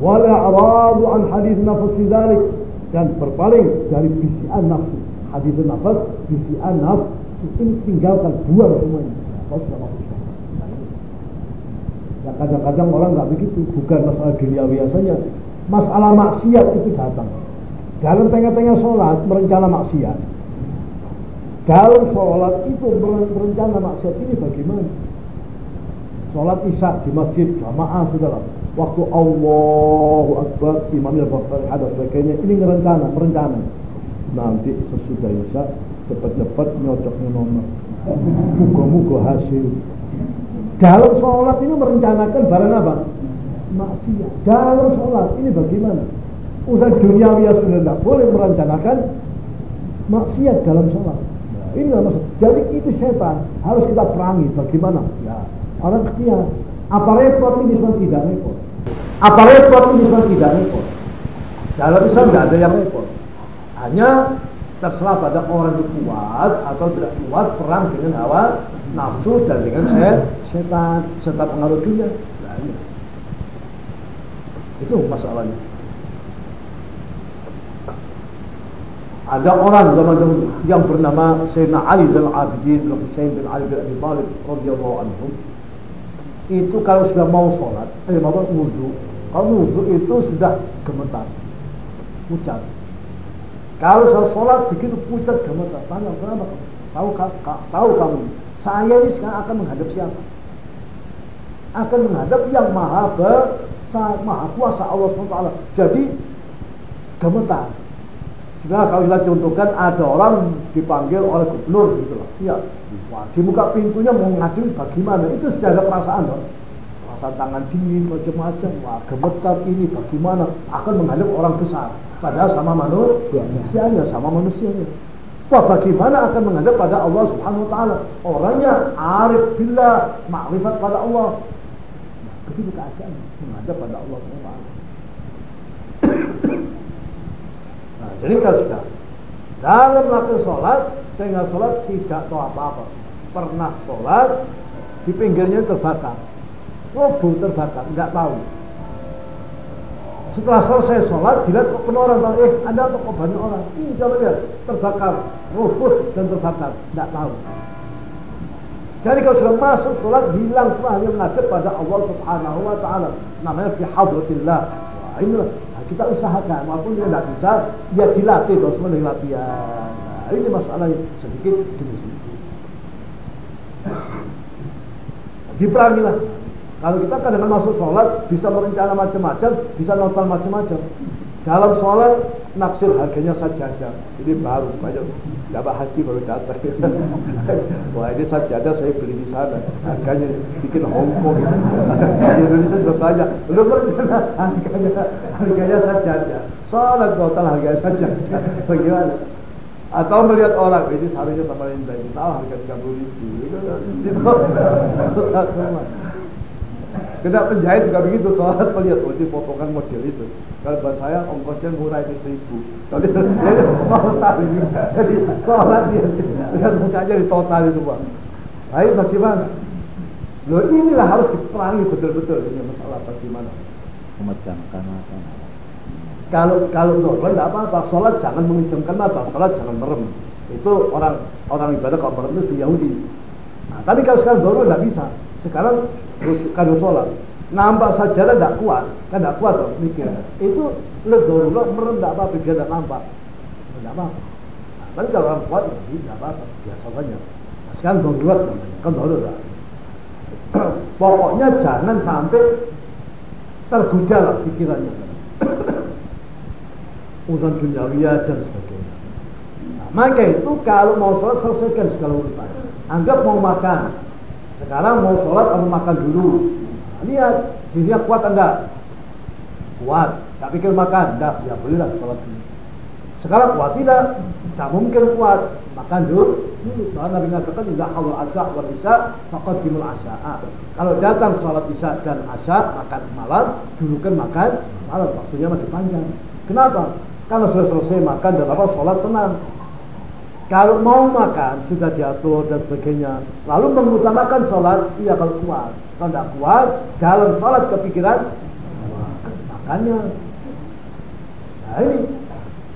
Wala aradu an hadis nafsi dzalik dan berpaling dari bisian nafsu. Hadis nafas, bisian nafsu ini tinggalkan buang semuanya. Masuk Ya kadang-kadang orang nggak begitu, bukan masalah dunia biasanya, masalah maksiat itu datang. Dalam tengah-tengah sholat merencana maksiat. Dalam sholat itu berencana maksiat ini bagaimana? Sholat isya di masjid jamaah saudara waktu Allahu Akbar imamnya berfatihah dan sebagainya. Ini merencana merencana. Nanti sesudah Isya cepat-cepat nyocoknya nomor muka-muka hasil dalam sholat ini merencanakan barang apa? maksiat dalam sholat ini bagaimana? usaha duniawi sudah tidak boleh merencanakan maksiat dalam sholat nah, ini maksud jadi itu setan harus kita perangi bagaimana? ya orang sekian apa repot ini semua tidak repot apa repot ini Islam tidak repot. Dalam Islam tidak ada yang repot. Hanya terserah pada orang itu kuat atau tidak kuat perang dengan hawa nafsu dan dengan setan serta pengaruh dunia. Nah. Itu masalahnya. Ada orang zaman dahulu yang bernama Sayyidina Ali Zainal Abidin bin Husain bin Ali bin Abi Thalib radhiyallahu anhu. Itu kalau sudah mau sholat, eh mau wudhu, kalau wudhu itu sudah gemetar, pucat. Kalau saya sholat begitu pucat gemetar, tanya kenapa? Tahu tahu kamu, saya ini sekarang akan menghadap siapa? Akan menghadap yang maha besar, maha kuasa Allah SWT. Jadi gemetar. Sebenarnya kalau kita contohkan ada orang dipanggil oleh gubernur gitu loh. Iya. Wah, di muka pintunya mau ngadil bagaimana? Itu sudah ada perasaan loh rasa tangan dingin macam-macam wah gemetar ini bagaimana akan menghadap orang besar padahal sama manusianya sama manusianya wah bagaimana akan menghadap pada Allah subhanahu wa ta'ala? Orangnya arif billah makrifat pada Allah. Begitu keadaan menghadap pada Allah subhanahu wa ta'ala. Nah jadi kalau sudah dalam melakukan sholat tengah sholat tidak tahu apa-apa. Pernah sholat di pinggirnya terbakar. Roboh terbakar, nggak tahu. Setelah selesai sholat, dilihat kok penuh orang eh ada apa kok banyak orang? Ini coba lihat, terbakar, roboh dan terbakar, nggak tahu. Jadi kalau sudah masuk sholat, hilang semua hanya menghadap pada Allah Subhanahu Wa Taala. Namanya fi hadratillah. Wah inilah nah, kita usahakan, walaupun dia tidak bisa, dia dilatih terus dengan latihan. Nah, ini masalah sedikit demi sedikit. Diperangilah. Kalau kita kadang masuk sholat bisa merencana macam-macam, bisa nonton macam-macam. Dalam sholat naksir harganya sajadah. Ini baru banyak dapat haji baru datang. Wah ini sajadah saya beli di sana. Harganya bikin Hongkong. di Indonesia sudah banyak. Belum merencana harganya harganya sajadah. Sholat total harganya sajadah. Bagaimana? atau melihat orang ini sarungnya sama lain baik tahu harga tiga puluh ribu itu semua kena penjahit juga begitu sholat melihat oh ini potongan model itu. Kalau buat saya ongkosnya murah itu seribu. Tapi mau tahu jadi sholat dia dengan mukanya di total semua Ayo bagaimana? Loh inilah harus diperangi betul-betul ini masalah bagaimana. Memejamkan mata kalau kalau normal tidak apa-apa. Sholat jangan mengizinkan mata sholat jangan merem. Itu orang orang ibadah kalau merem itu Yahudi. Nah, tapi kalau sekarang normal tidak bisa. Sekarang kalau sholat. Nampak saja tidak kuat. Kan tidak kuat loh mikir. Itu ledorullah merem tidak apa-apa dia tidak nampak. Tidak apa-apa nah, tapi kalau orang kuat ya tidak apa-apa. Biasa saja. Nah, sekarang darurat kan darurat pokoknya jangan sampai tergoda lah pikirannya. Urusan duniawiya dan sebagainya. Nah, maka itu kalau mau sholat selesaikan segala urusan. Anggap mau makan. Sekarang mau sholat atau makan dulu. Nah, lihat dirinya kuat enggak? Kuat. Tak pikir makan, enggak. Ya bolehlah sholat dulu. Sekarang kuat tidak, tak mungkin kuat. Makan dulu. Karena Nabi mengatakan tidak kalau asya wal isya maka dimul asya. Kalau datang sholat isya dan asya makan malam, dulukan makan malam. Waktunya masih panjang. Kenapa? Kalau sudah selesai makan dan apa sholat tenang. Kalau mau makan sudah diatur dan sebagainya. Lalu mengutamakan sholat, iya kalau kuat. Kalau tidak kuat, dalam sholat kepikiran makannya. Nah ini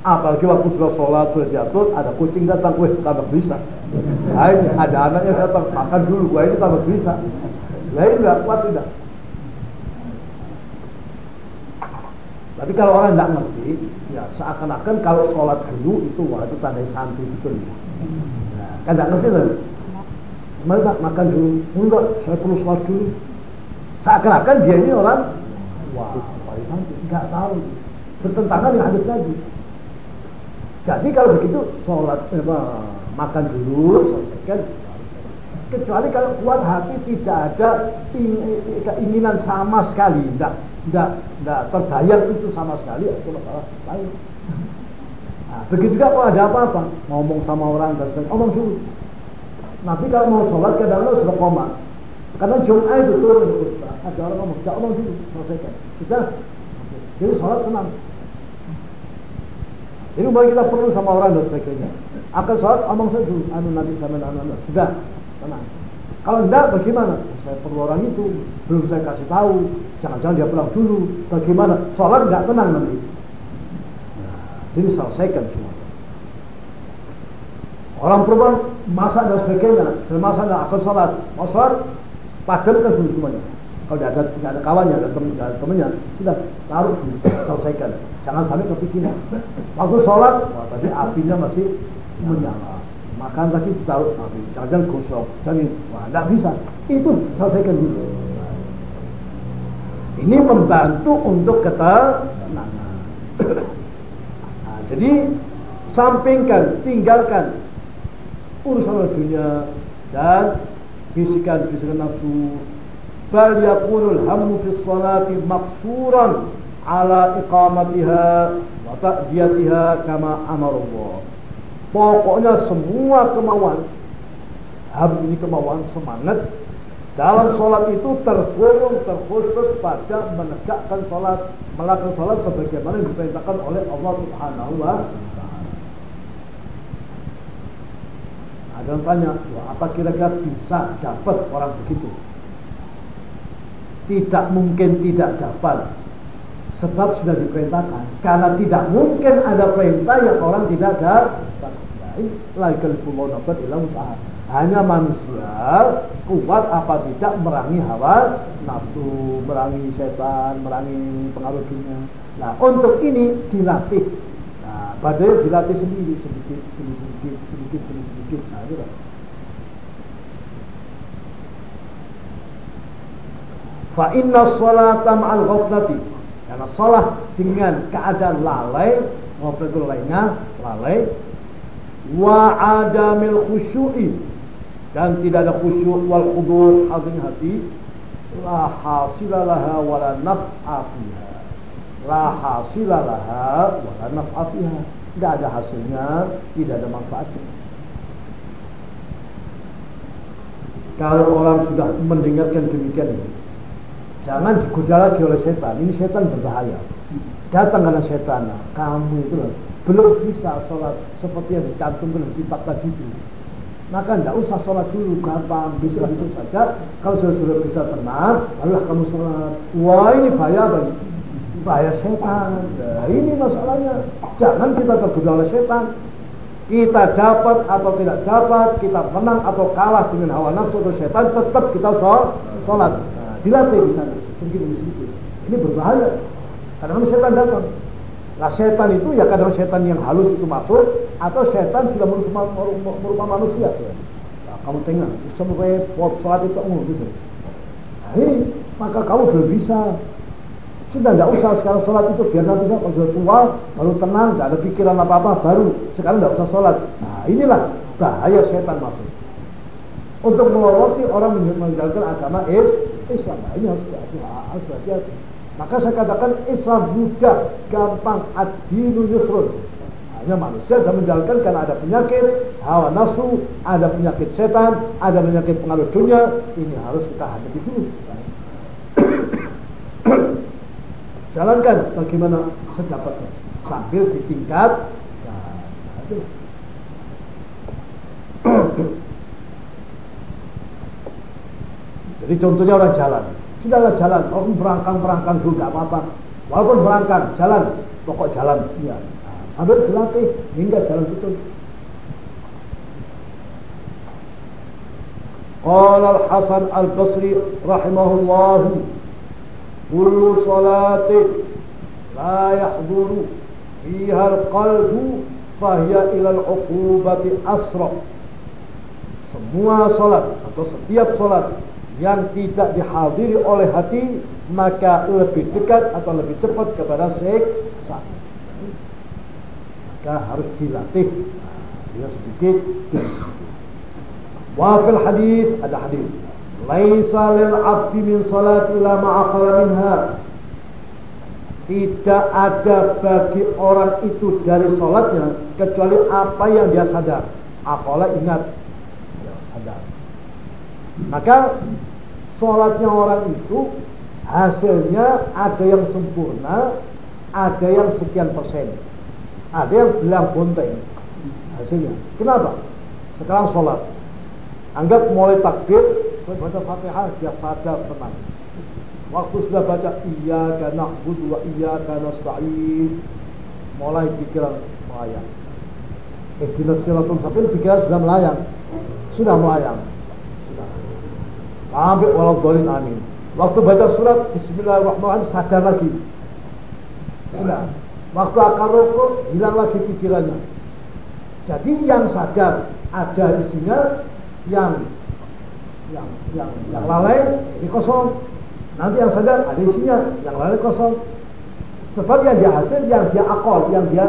apalagi waktu sudah sholat sudah diatur, ada kucing datang, weh tambah bisa. Nah ini ada anaknya datang, makan dulu, gua ini tambah bisa. Lain nggak kuat tidak. Tapi kalau orang tidak ngerti, ya seakan-akan kalau sholat dulu itu wah itu tanda santri betul. Nah, kan tidak ngerti kan? Mereka makan dulu, enggak, saya perlu sholat dulu. Seakan-akan dia ini orang wah paling santri, nggak tahu. Bertentangan dengan hadis tadi. Jadi kalau begitu sholat apa, makan dulu, selesaikan. Kecuali kalau kuat hati tidak ada keinginan sama sekali, tidak tidak tidak terbayang itu sama sekali itu masalah lain. Nah, begitu juga kalau ada apa-apa, ngomong sama orang dan sebagainya, ngomong dulu. Nanti kalau mau sholat kadang-kadang sudah koma. Karena Jum'ah itu turun Ada orang ngomong, tidak ngomong dulu, selesaikan. Sudah. Jadi sholat tenang. Jadi bahwa kita perlu sama orang dan sebagainya. Akan sholat, ngomong saja dulu. Anu nanti sama anu, anu. Sudah, tenang. Kalau tidak bagaimana? Saya perlu orang itu, belum saya kasih tahu. Jangan-jangan dia pulang dulu. Bagaimana? Sholat nggak tenang nanti. Nah, jadi selesaikan semua. Orang perempuan masak dan sebagainya, saya masak nggak akan sholat. Mau sholat, semuanya. Kalau tidak ada, tidak ada kawannya, ada teman, ada temannya, sudah taruh dulu, selesaikan. Jangan sampai kepikiran. Waktu sholat, wah, tadi apinya masih menyala makan lagi taruh tapi jangan gosok jangan wah tidak bisa itu selesaikan dulu ini membantu untuk ketenangan. Nah, jadi sampingkan tinggalkan urusan dunia dan bisikan-bisikan nafsu. Bal yakunul hammu fi salati maqsuran ala iqamatiha wa ta'diyatiha kama amara Allah Pokoknya semua kemauan Ham ini kemauan semangat dalam sholat itu terkurung terkhusus pada menegakkan sholat melakukan sholat sebagaimana diperintahkan oleh Allah Subhanahu wa taala. Ada yang tanya, apa kira-kira bisa dapat orang begitu? Tidak mungkin tidak dapat sebab sudah diperintahkan karena tidak mungkin ada perintah yang orang tidak dapat la yukallifullahu nafsan illa usaha. Hanya manusia kuat apa tidak merangi hawa nafsu, merangi setan, merangi pengaruh dunia. Nah, untuk ini dilatih. Nah, badai dilatih sendiri sedikit demi sedikit, sedikit demi sedikit. Nah, itu kan. Fa inna salata ma'al ghaflati. Karena salat dengan keadaan lalai, ghaflat itu lainnya, lalai, wa adamil khusyu'i dan tidak ada khusyuk wal khudur hadir hati la hasilalaha wa la hasilalaha wa la naf'a fiha Tidak ada hasilnya, tidak ada manfaatnya. Kalau orang sudah mendengarkan demikian ini, jangan digoda lagi oleh setan. Ini setan berbahaya. Datang karena setan, kamu itu belum bisa sholat seperti yang dicantumkan di kitab tadi itu. Maka tidak usah sholat dulu, gampang, besok-besok saja. Kalau sudah, sudah bisa tenang, barulah kamu sholat. Wah ini bahaya bagi bahaya setan. Nah, ini masalahnya. Jangan kita tergoda oleh setan. Kita dapat atau tidak dapat, kita menang atau kalah dengan hawa nafsu atau setan, tetap kita sholat. Nah, dilatih di sana, sedikit demi sedikit. Ini berbahaya. Karena setan datang. Nah setan itu ya kadang setan yang halus itu masuk atau setan sudah merupa, merupa manusia. Nah, kamu tengok, sampai sholat itu umum gitu. Nah, ini maka kamu belum bisa sudah tidak usah sekarang sholat itu biar nanti kalau sudah tua baru tenang, tidak ada pikiran apa-apa baru sekarang tidak usah sholat. Nah inilah bahaya setan masuk. Untuk meloroti orang menjalankan agama is Islam. Nah, ini harus harus hati-hati. Maka saya katakan Islam mudah, gampang, ad-dinu yusrun. Hanya manusia sudah menjalankan karena ada penyakit hawa nafsu, ada penyakit setan, ada penyakit pengaruh dunia. Ini harus kita hadapi dulu. Jalankan bagaimana sedapatnya sambil ditingkat. Nah, itu. Jadi contohnya orang jalan, sudahlah jalan, walaupun berangkang-berangkang dulu nggak apa-apa, walaupun berangkang jalan, pokok jalan, ya. Nah, sambil dilatih hingga jalan betul. قال الحسن البصري رحمه الله كل صلاة لا يحضر فيها القلب فهي إلى العقوبة أسرع semua salat atau setiap salat yang tidak dihadiri oleh hati maka lebih dekat atau lebih cepat kepada siksa maka harus dilatih dia sedikit wafil hadis ada hadis Laisa lil abdi min salat ila ma'aqala minha. Tidak ada bagi orang itu dari salatnya kecuali apa yang dia sadar. Apalah ingat. Ya, sadar. Maka salatnya orang itu hasilnya ada yang sempurna, ada yang sekian persen. Ada yang bilang bonteng hasilnya. Kenapa? Sekarang sholat. Anggap mulai takbir baca Fatihah dia sadar tenang. Waktu sudah baca iya karena na'budu wa karena nasta'in mulai pikiran melayang. Eh siratul mustaqim pikiran sudah melayang. Sudah melayang. Sampai walau dolin amin. Waktu baca surat Bismillahirrahmanirrahim sadar lagi. Sudah. Waktu akan rokok hilang lagi pikirannya. Jadi yang sadar ada isinya yang yang yang yang lalai ini kosong nanti yang sadar ada isinya yang lalai kosong sebab yang dia hasil yang dia akal yang dia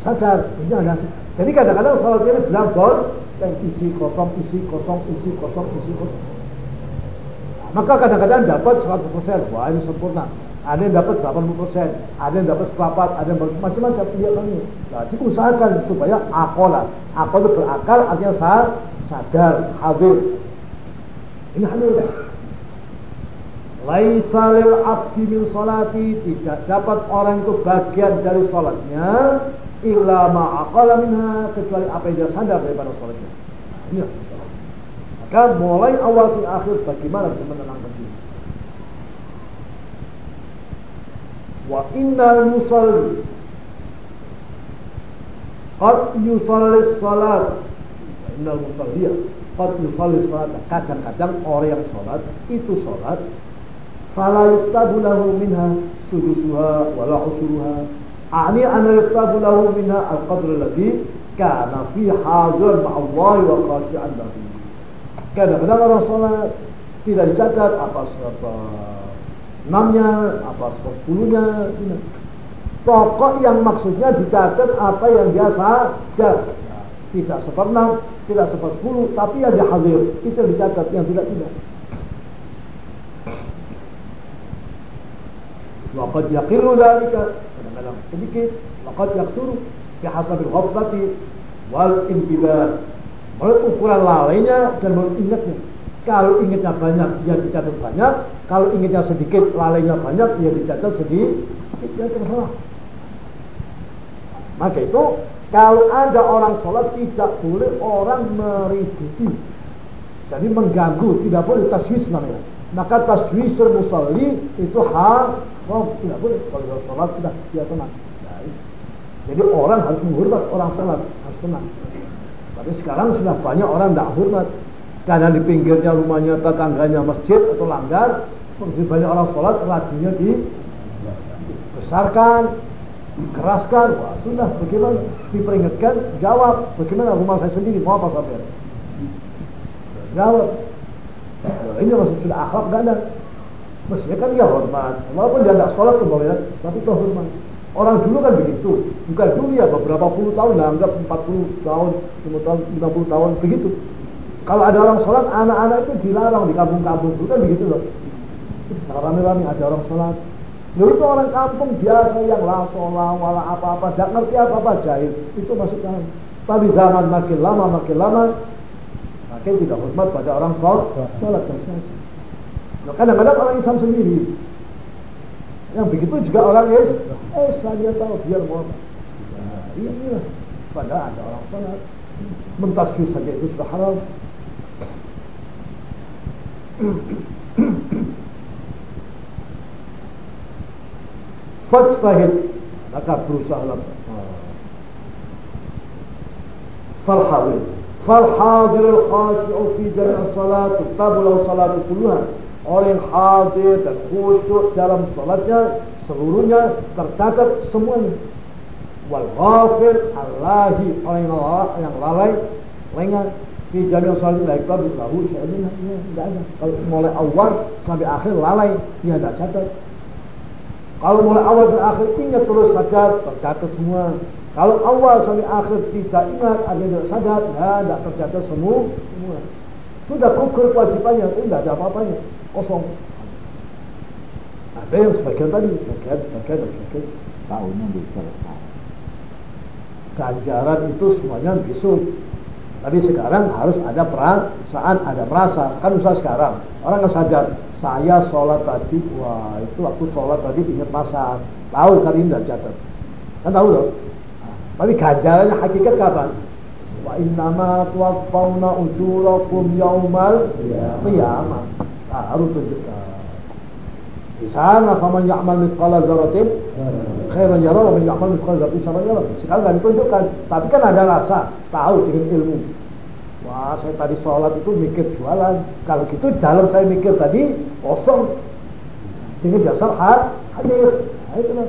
sadar ini hasil jadi kadang-kadang sholat ini bilang bol yang isi kosong isi kosong isi kosong isi kosong nah, maka kadang-kadang dapat 100% wah ini sempurna ada yang dapat 80%, ada yang dapat seperempat, ada yang macam-macam dia kami. Nah, diusahakan supaya akola. Akol itu berakal artinya sadar, hadir. Ini hadir. Laisa lil abdi min salati tidak dapat orang itu bagian dari salatnya illa ma'aqala minha kecuali apa yang dia sadar daripada salatnya. Ini masalah. Maka mulai awal hingga akhir bagaimana bisa menenangkan diri. Wa innal musalli qad yusalli salat innal musalliya qad yusalli salat kadang-kadang orang yang salat itu fala yuktabu lahu minha sudusuha wala usuruha ani an yuktabu lahu minha al-qadr alladhi kana fi hadir ma'allahi wa khashi'an lahu kadang-kadang orang salat tidak dicatat apa apa enamnya apa sepuluhnya pokok yang maksudnya dicatat apa yang biasa tidak seperenam, tidak sepersepuluh, tapi yang hadir. Itu dicatat, yang tidak tidak. Waqad dzalika kadang-kadang sedikit, waqad yaksuru bi hasabil ghaflati wal intibah. Menurut ukuran lalainya dan menurut ingatnya. Kalau ingatnya banyak, dia dicatat banyak. Kalau ingatnya sedikit, lalainya banyak, dia dicatat sedikit. Ya terserah. Maka itu kalau ada orang sholat tidak boleh orang meributi. Jadi mengganggu, tidak boleh taswis namanya. Maka taswis musalli itu haram, tidak boleh. Kalau sholat sudah dia tenang. Jadi orang harus menghormat orang sholat, harus tenang. Tapi sekarang sudah banyak orang tidak hormat. Karena di pinggirnya rumahnya tetangganya masjid atau langgar, banyak orang sholat, radionya dibesarkan, dikeraskan, wah sudah bagaimana? Diperingatkan, jawab bagaimana rumah saya sendiri? Mau apa sampai jawab. Nah, ini maksud sudah akhlak gak ada. Mestinya kan dia hormat. Walaupun dia tidak sholat kembali tapi toh hormat orang dulu kan begitu bukan dulu ya beberapa puluh tahun lah anggap 40 tahun 50 tahun 50 tahun begitu kalau ada orang sholat anak-anak itu dilarang di kampung-kampung dulu kan begitu loh rame-rame ada orang sholat Lalu itu orang kampung biasa yang la sholat, wala apa-apa, tidak ngerti apa-apa, jahil. Itu masuk dalam. Tapi zaman makin lama, makin lama, makin tidak hormat pada orang sholat, sholat dan. Nah, kadang-kadang orang Islam sendiri. Yang begitu juga orang Is, eh saya tahu biar mau. Nah, inilah. Padahal ada orang sholat. Mentaswis saja itu sudah haram. fajtahid maka berusaha falhadir falhadir al-khashi'u fi jami' salat tabu lahu salatu kulluha yang hadir dan khusyuk dalam salatnya seluruhnya tercatat semuanya wal ghafir Allahi orang yang lalai lengah fi jami' salat la yaktabu lahu tidak ada kalau mulai awal sampai akhir lalai dia tidak catat kalau mulai awal sampai akhir ingat terus sadar, tercatat semua. Kalau awal sampai akhir tidak ingat, ada yang sadar, ya tidak tercatat semua. semua. Sudah kukur kewajibannya, itu tidak ada apa-apanya, kosong. Ada yang sebagian tadi, sebagian, sebagian, sebagian. Tahunnya diselesai. Ganjaran itu semuanya besok. Tapi sekarang harus ada perasaan, ada merasa. Kan usah sekarang. Orang nggak sadar. Saya sholat tadi, wah itu waktu sholat tadi ingat masa. Tahu kali ini catat. Kan tahu loh. Tapi ganjarannya hakikat kapan? Wa innama tuwaffawna ujurakum yaumal qiyamah. Nah, harus tunjukkan. Di sana faman ya'mal misqala dzarratin khairan yara wa man ya'mal misqala dzarratin syarran yara. Sekarang enggak ditunjukkan, tapi kan ada rasa, tahu dengan ilmu. Wah, saya tadi sholat itu mikir jualan. Kalau gitu dalam saya mikir tadi kosong. Dengan dasar hat, hadir. Nah, itu. Nah,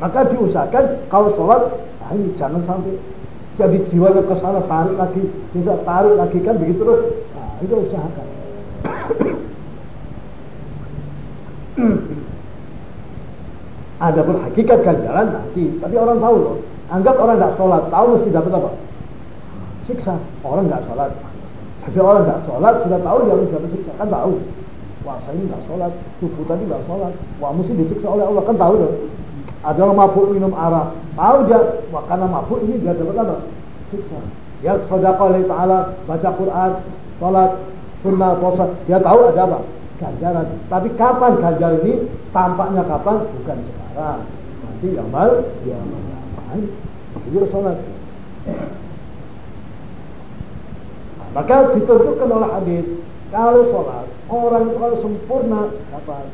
maka diusahakan kalau sholat, nah ini jangan sampai jadi jiwanya ke sana tarik lagi, bisa tarik lagi kan begitu terus. Nah, itu usahakan. Ada pun hakikat ganjaran nanti, tapi orang tahu loh. Anggap orang tidak sholat, tahu mesti dapat apa? Siksa. Orang nggak sholat. Jadi orang nggak sholat sudah tahu dia harus dapat siksa, kan tahu. Wah saya ini nggak sholat, subuh tadi nggak sholat. Wah mesti disiksa oleh Allah, kan tahu loh. Ada orang mabuk minum arak, tahu dia, wah karena mabuk ini dia dapat apa? Siksa. Dia sodaqah oleh Ta'ala, baca Quran, sholat, sunnah, puasa, dia tahu ada apa? Ganjaran. Tapi kapan ganjaran ini tampaknya kapan? Bukan sekarang. Nanti amal, ya amal. Jadi sholat. Nah, maka ditunjukkan oleh hadis kalau sholat orang kalau sempurna apa?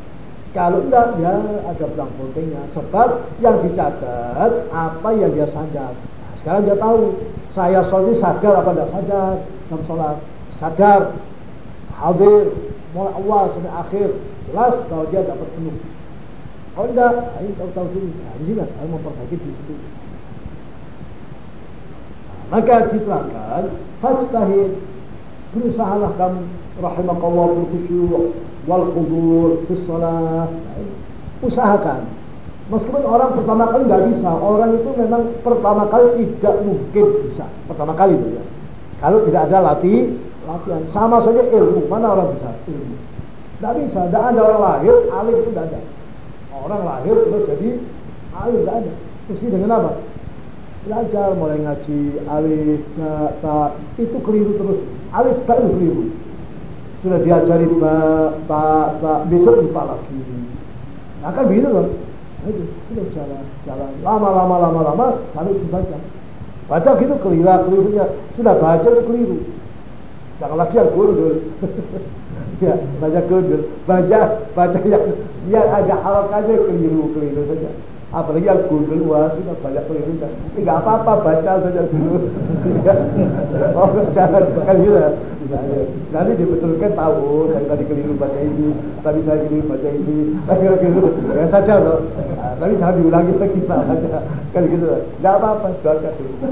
Kalau enggak ya ada berang pentingnya. Sebab yang dicatat apa yang dia sadar. Nah, sekarang dia tahu saya sholat ini sadar apa tidak sadar dalam sholat. Sadar, hadir, mulai awal sampai akhir. Jelas kalau dia dapat penuh kalau enggak ini tahu-tahu sini. Nah, di sini harus memperbaiki di situ nah, maka diterangkan fastahid berusahalah kamu rahimakallah bil khusyuk wal khudur fi shalah. Nah, usahakan. Meskipun orang pertama kali nggak bisa orang itu memang pertama kali tidak mungkin bisa. Pertama kali itu ya. Kalau tidak ada latih latihan sama saja ilmu mana orang bisa ilmu tidak bisa tidak ada orang lahir alim itu tidak ada Orang lahir terus jadi alif nggak ada. Mesti dengan apa? Belajar mulai ngaji alif, ta, itu keliru terus. Alif ba itu keliru. Sudah diajari ba, ta, sa, besok lupa lagi. Nah kan begitu loh. Nah, itu sudah jalan, jalan. Lama, lama, lama, lama, sampai dibaca. Baca gitu keliru, kelirunya. Sudah baca itu keliru. Jangan lagi yang gundul. ya, baca gundul. Baca, baca yang, yang agak aja keliru, keliru saja. Apalagi yang gundul, wah sudah banyak keliru. Tidak apa-apa, baca saja dulu. oh, jangan, kan gitu ya. Nanti dibetulkan tahu, saya tadi keliru baca ini, tadi saya keliru baca ini, saya keliru, keliru. Ya saja loh. Nah, tapi jangan diulangi lagi, Pak. Kan gitu. Tidak apa-apa, baca dulu.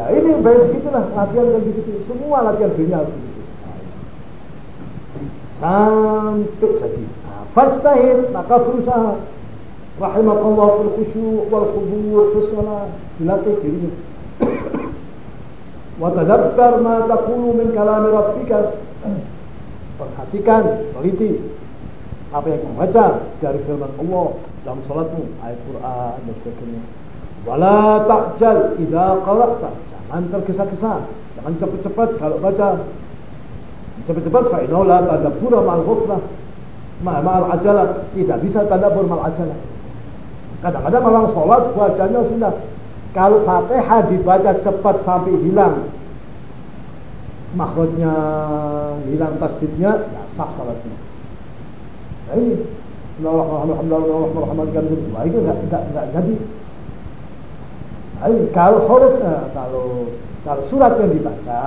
Nah ini baik begitulah latihan kayak begitu. Semua latihan dunia harus begitu. Sampai jadi. Nah, maka berusaha. Rahimakallah fil khusyu' wal khubur fil salat. Dilatih dirinya. Wa tadabbar ma taqulu min kalami rabbika. Perhatikan, teliti apa yang kamu baca dari firman Allah dalam salatmu, ayat Quran dan sebagainya. Wala ta'jal idza qara'ta. Jangan tergesa-gesa, jangan cepat-cepat kalau baca. Cepat-cepat fa inna la tadabbura ma'al ghuflah. Ma'al ajalah, tidak bisa tadabbur ma'al ajalah. Kadang-kadang orang sholat bacanya sudah kalau Fatihah dibaca cepat sampai hilang makhrajnya hilang tasjidnya ya sah sholatnya. Nah ini Alhamdulillah, Alhamdulillah, Alhamdulillah, Wah itu nggak jadi. Nah, kalau huruf, eh, kalau kalau surat yang dibaca,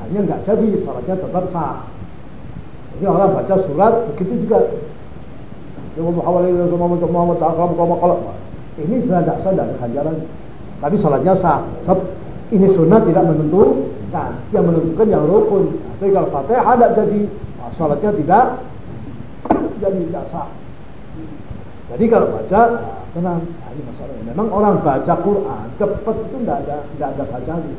hanya nggak jadi, sholatnya tetap sah. Jadi orang baca surat begitu juga. Ini sudah tidak sah dari ganjaran. Tapi sholatnya sah. Sebab ini sunnah tidak menentukan. Yang menentukan yang rukun. Tapi kalau fatihah tidak jadi, sholatnya tidak jadi tidak sah. Jadi kalau baca, tenang, nah, ini masalahnya. Memang orang baca Quran cepat itu tidak ada tidak ada bacanya.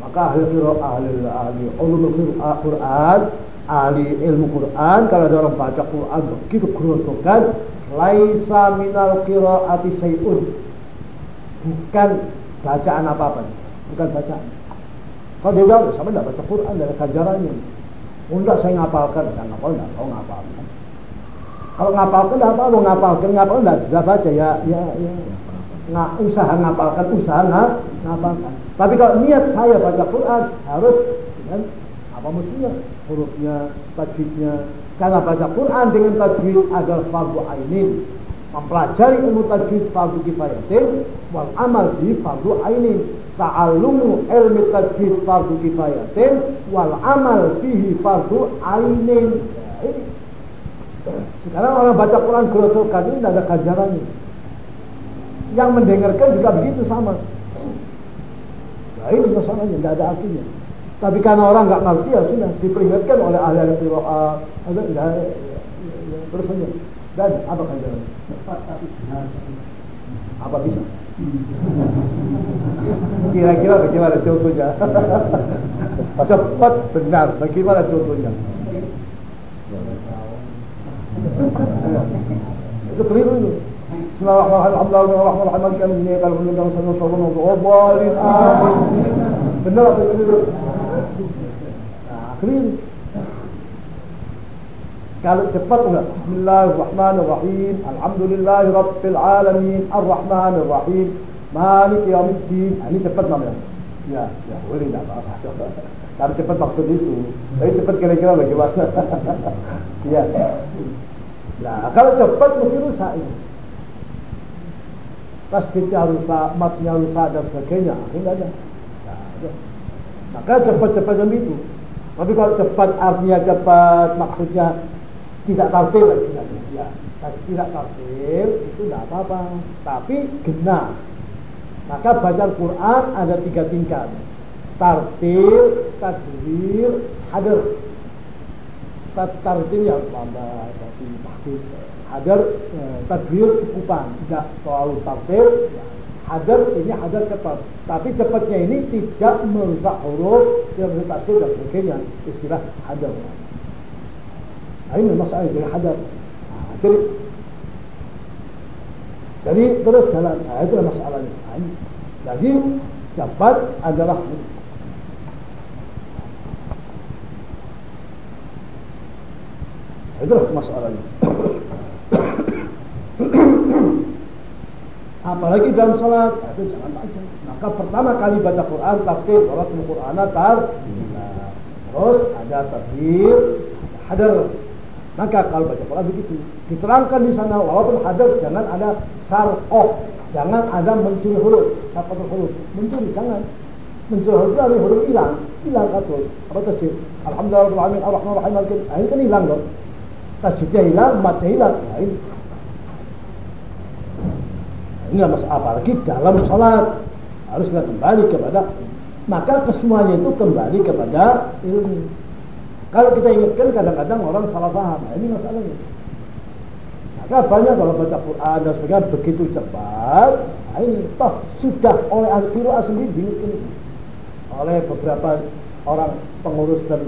Maka ahli ahli ahli ulumul Quran, ahli ilmu Quran, kalau ada orang baca Quran begitu kerontokan, laisa minal qiraati syai'un. Bukan bacaan apa-apa, bukan bacaan. Kalau dia jawab, sama tidak baca Quran dari kajarannya. Enggak, saya ngapalkan, saya ngapal enggak, kau ngapalkan. Kalau ngapalkan enggak apa, mau ngapalkan, ngapalkan enggak bisa baca ya, ya, ya. Nggak, usaha ngapalkan, usaha nggak, ngapalkan. Tapi kalau niat saya baca Quran harus dengan apa mestinya hurufnya, tajwidnya. Karena baca Quran dengan tajwid adalah fardu ainin. Mempelajari ilmu tajwid fardu kifayatin wal amal di fardu ainin. Ta'allumu ilmi tajwid fardu kifayatin wal amal fihi fardu ainin. Ya, ini sekarang orang baca Quran gerojokan ini tidak ada kajarannya. Yang mendengarkan juga begitu sama. Nah ini masalahnya, tidak ada artinya. Tapi karena orang nggak ngerti ya sudah diperingatkan oleh ahli-ahli qiraat. Ada ya, ya, ya, terus saja. Dan apa kajarannya? Apa bisa? Kira-kira bagaimana contohnya? Cepat benar, bagaimana contohnya? Itu keliru itu Bismillahirrahmanirrahim. Ini kalau mendengar sana sana oh boleh benar apa keliru nah keliru kalau cepat enggak Bismillahirrahmanirrahim Alhamdulillahi Rabbil Alamin. Ar-Rahmanirrahim. Malik Yawmiddin. Ini cepat namanya. Ya ya boleh enggak apa-apa kalau cepat maksud itu. Tapi cepat kira-kira bagaimana ya Nah, kalau cepat mesti rusak ini. Tasdidnya rusak, matnya rusak dan sebagainya. Ini ada. Nah, ada. Maka cepat-cepat yang itu. Tapi kalau cepat artinya cepat, maksudnya tidak tartil ya. Tidak tartil itu tidak apa-apa. Tapi genap. Maka baca Quran ada tiga tingkat. Tartil, tajwid, hadir. Tartil yang lambat, hadar eh, tadbir cukupan tidak soal tartil hadar ini hadar cepat tapi cepatnya ini tidak merusak huruf tidak merusak tartil dan sebagainya istilah hadar nah ini masalah jadi hadar maghrib. Jadi terus jalan. Nah, itulah masalahnya. Nah. Jadi cepat adalah Itulah masalahnya. Apalagi dalam sholat, itu jangan baca. Maka pertama kali baca Quran, takbir, sholat Quran, tar, terus ada takbir, hadar. Maka kalau baca Quran begitu, diterangkan di sana walaupun hadar jangan ada sarqoh, jangan ada mencuri huruf, sarqoh huruf, mencuri jangan. Mencuri huruf dari huruf hilang, hilang katul. Apa tasjid? Alhamdulillah, Alhamdulillah, kan hilang dong tasjidnya hilang, matnya hilang. Nah, ini. Nah, ini masalah apalagi dalam sholat harus kita kembali kepada maka kesemuanya itu kembali kepada ilmu. Kalau kita ingatkan kadang-kadang orang salah paham. Nah, ini masalahnya. Maka banyak kalau baca Quran dan sebagainya begitu cepat. Nah, ini toh sudah oleh al-Qur'an sendiri diingatkan oleh beberapa orang pengurus dan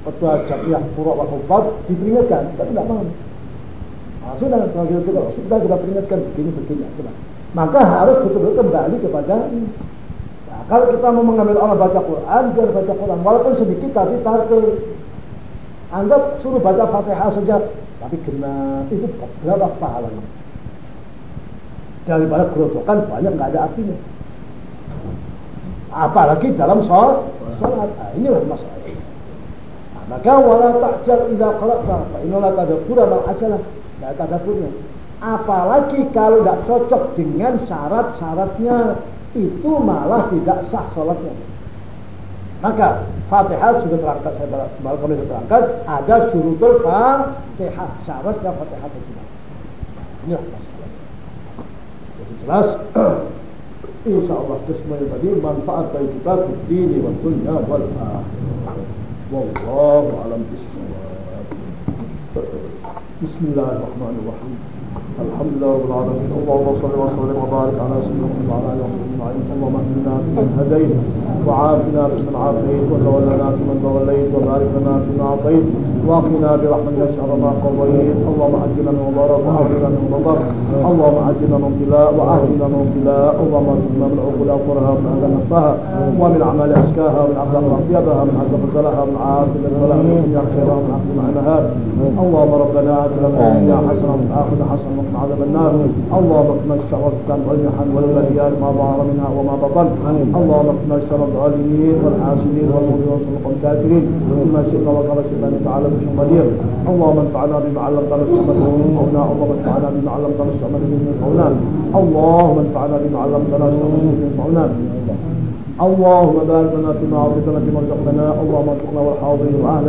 ketua jamiah pura wa hufad diperingatkan tapi tidak mau. Nah, sudah kalau kita, kita sudah peringatkan begini begini sudah. Maka harus betul-betul kembali kepada nah, kalau kita mau mengambil Allah baca Quran biar baca Quran walaupun sedikit tapi tartil anggap suruh baca Fatihah saja tapi kena itu berapa pahalanya? Daripada kerocokan banyak nggak ada artinya. Apalagi dalam sholat. Sholat. Nah, inilah masalah maka wala ta'jal idza qalaqta fa inna tadabbura mal ajalah. Enggak tadabburnya. Apalagi kalau tidak cocok dengan syarat-syaratnya itu malah tidak sah sholatnya. Maka Fatihah sudah terangkat saya baru kami terangkat ada syurutul Fatihah syaratnya Fatihah itu. Ini masalah. Jadi jelas Insya Allah kesemuanya tadi manfaat bagi kita di dini wa dunya wal. والله أعلم بالصواب. بسم الله الرحمن الرحيم. الحمد لله رب العالمين. اللهم صل وسلم وبارك على سيدنا محمد وعلى آله وصحبه أجمعين. اللهم اهدنا فيمن هديت وعافنا فيمن عافيت وتولنا فيمن توليت وبارك لنا فيما أعطيت وأقنا برحمتك شر ما قضيت. اللهم اجلنا من ضرر واهدنا من ضرر اللهم اجلنا من ابتلاء واهدنا من ابتلاء. اللهم اجلنا من عقول اقرها من أهل نفسها ومن أعمال اسكاها من عذاب اطيبها من عذاب زلها من عافيه البلاء من خيرها من عقل معناها اللهم ربنا آتنا في الدنيا حسنة وفي الآخرة حسنة عذاب النار. اللهم اقنا الشر والفتن والمحن والبليات ما ظهر منها وما بطن. اللهم اقنا الشر الظالمين والحاسدين والمؤمنين والصدق الكافرين. بما شئت وقضى شئت تعالى بشر قدير اللهم انفعنا بما علمتنا استعمله من قولنا اللهم انفعنا بما علمتنا استعمله من قولنا اللهم انفعنا بما علمتنا استعمله من قولنا اللهم بارك لنا فيما اعطيتنا فيما رزقتنا. اللهم ارزقنا والحاضرين واهل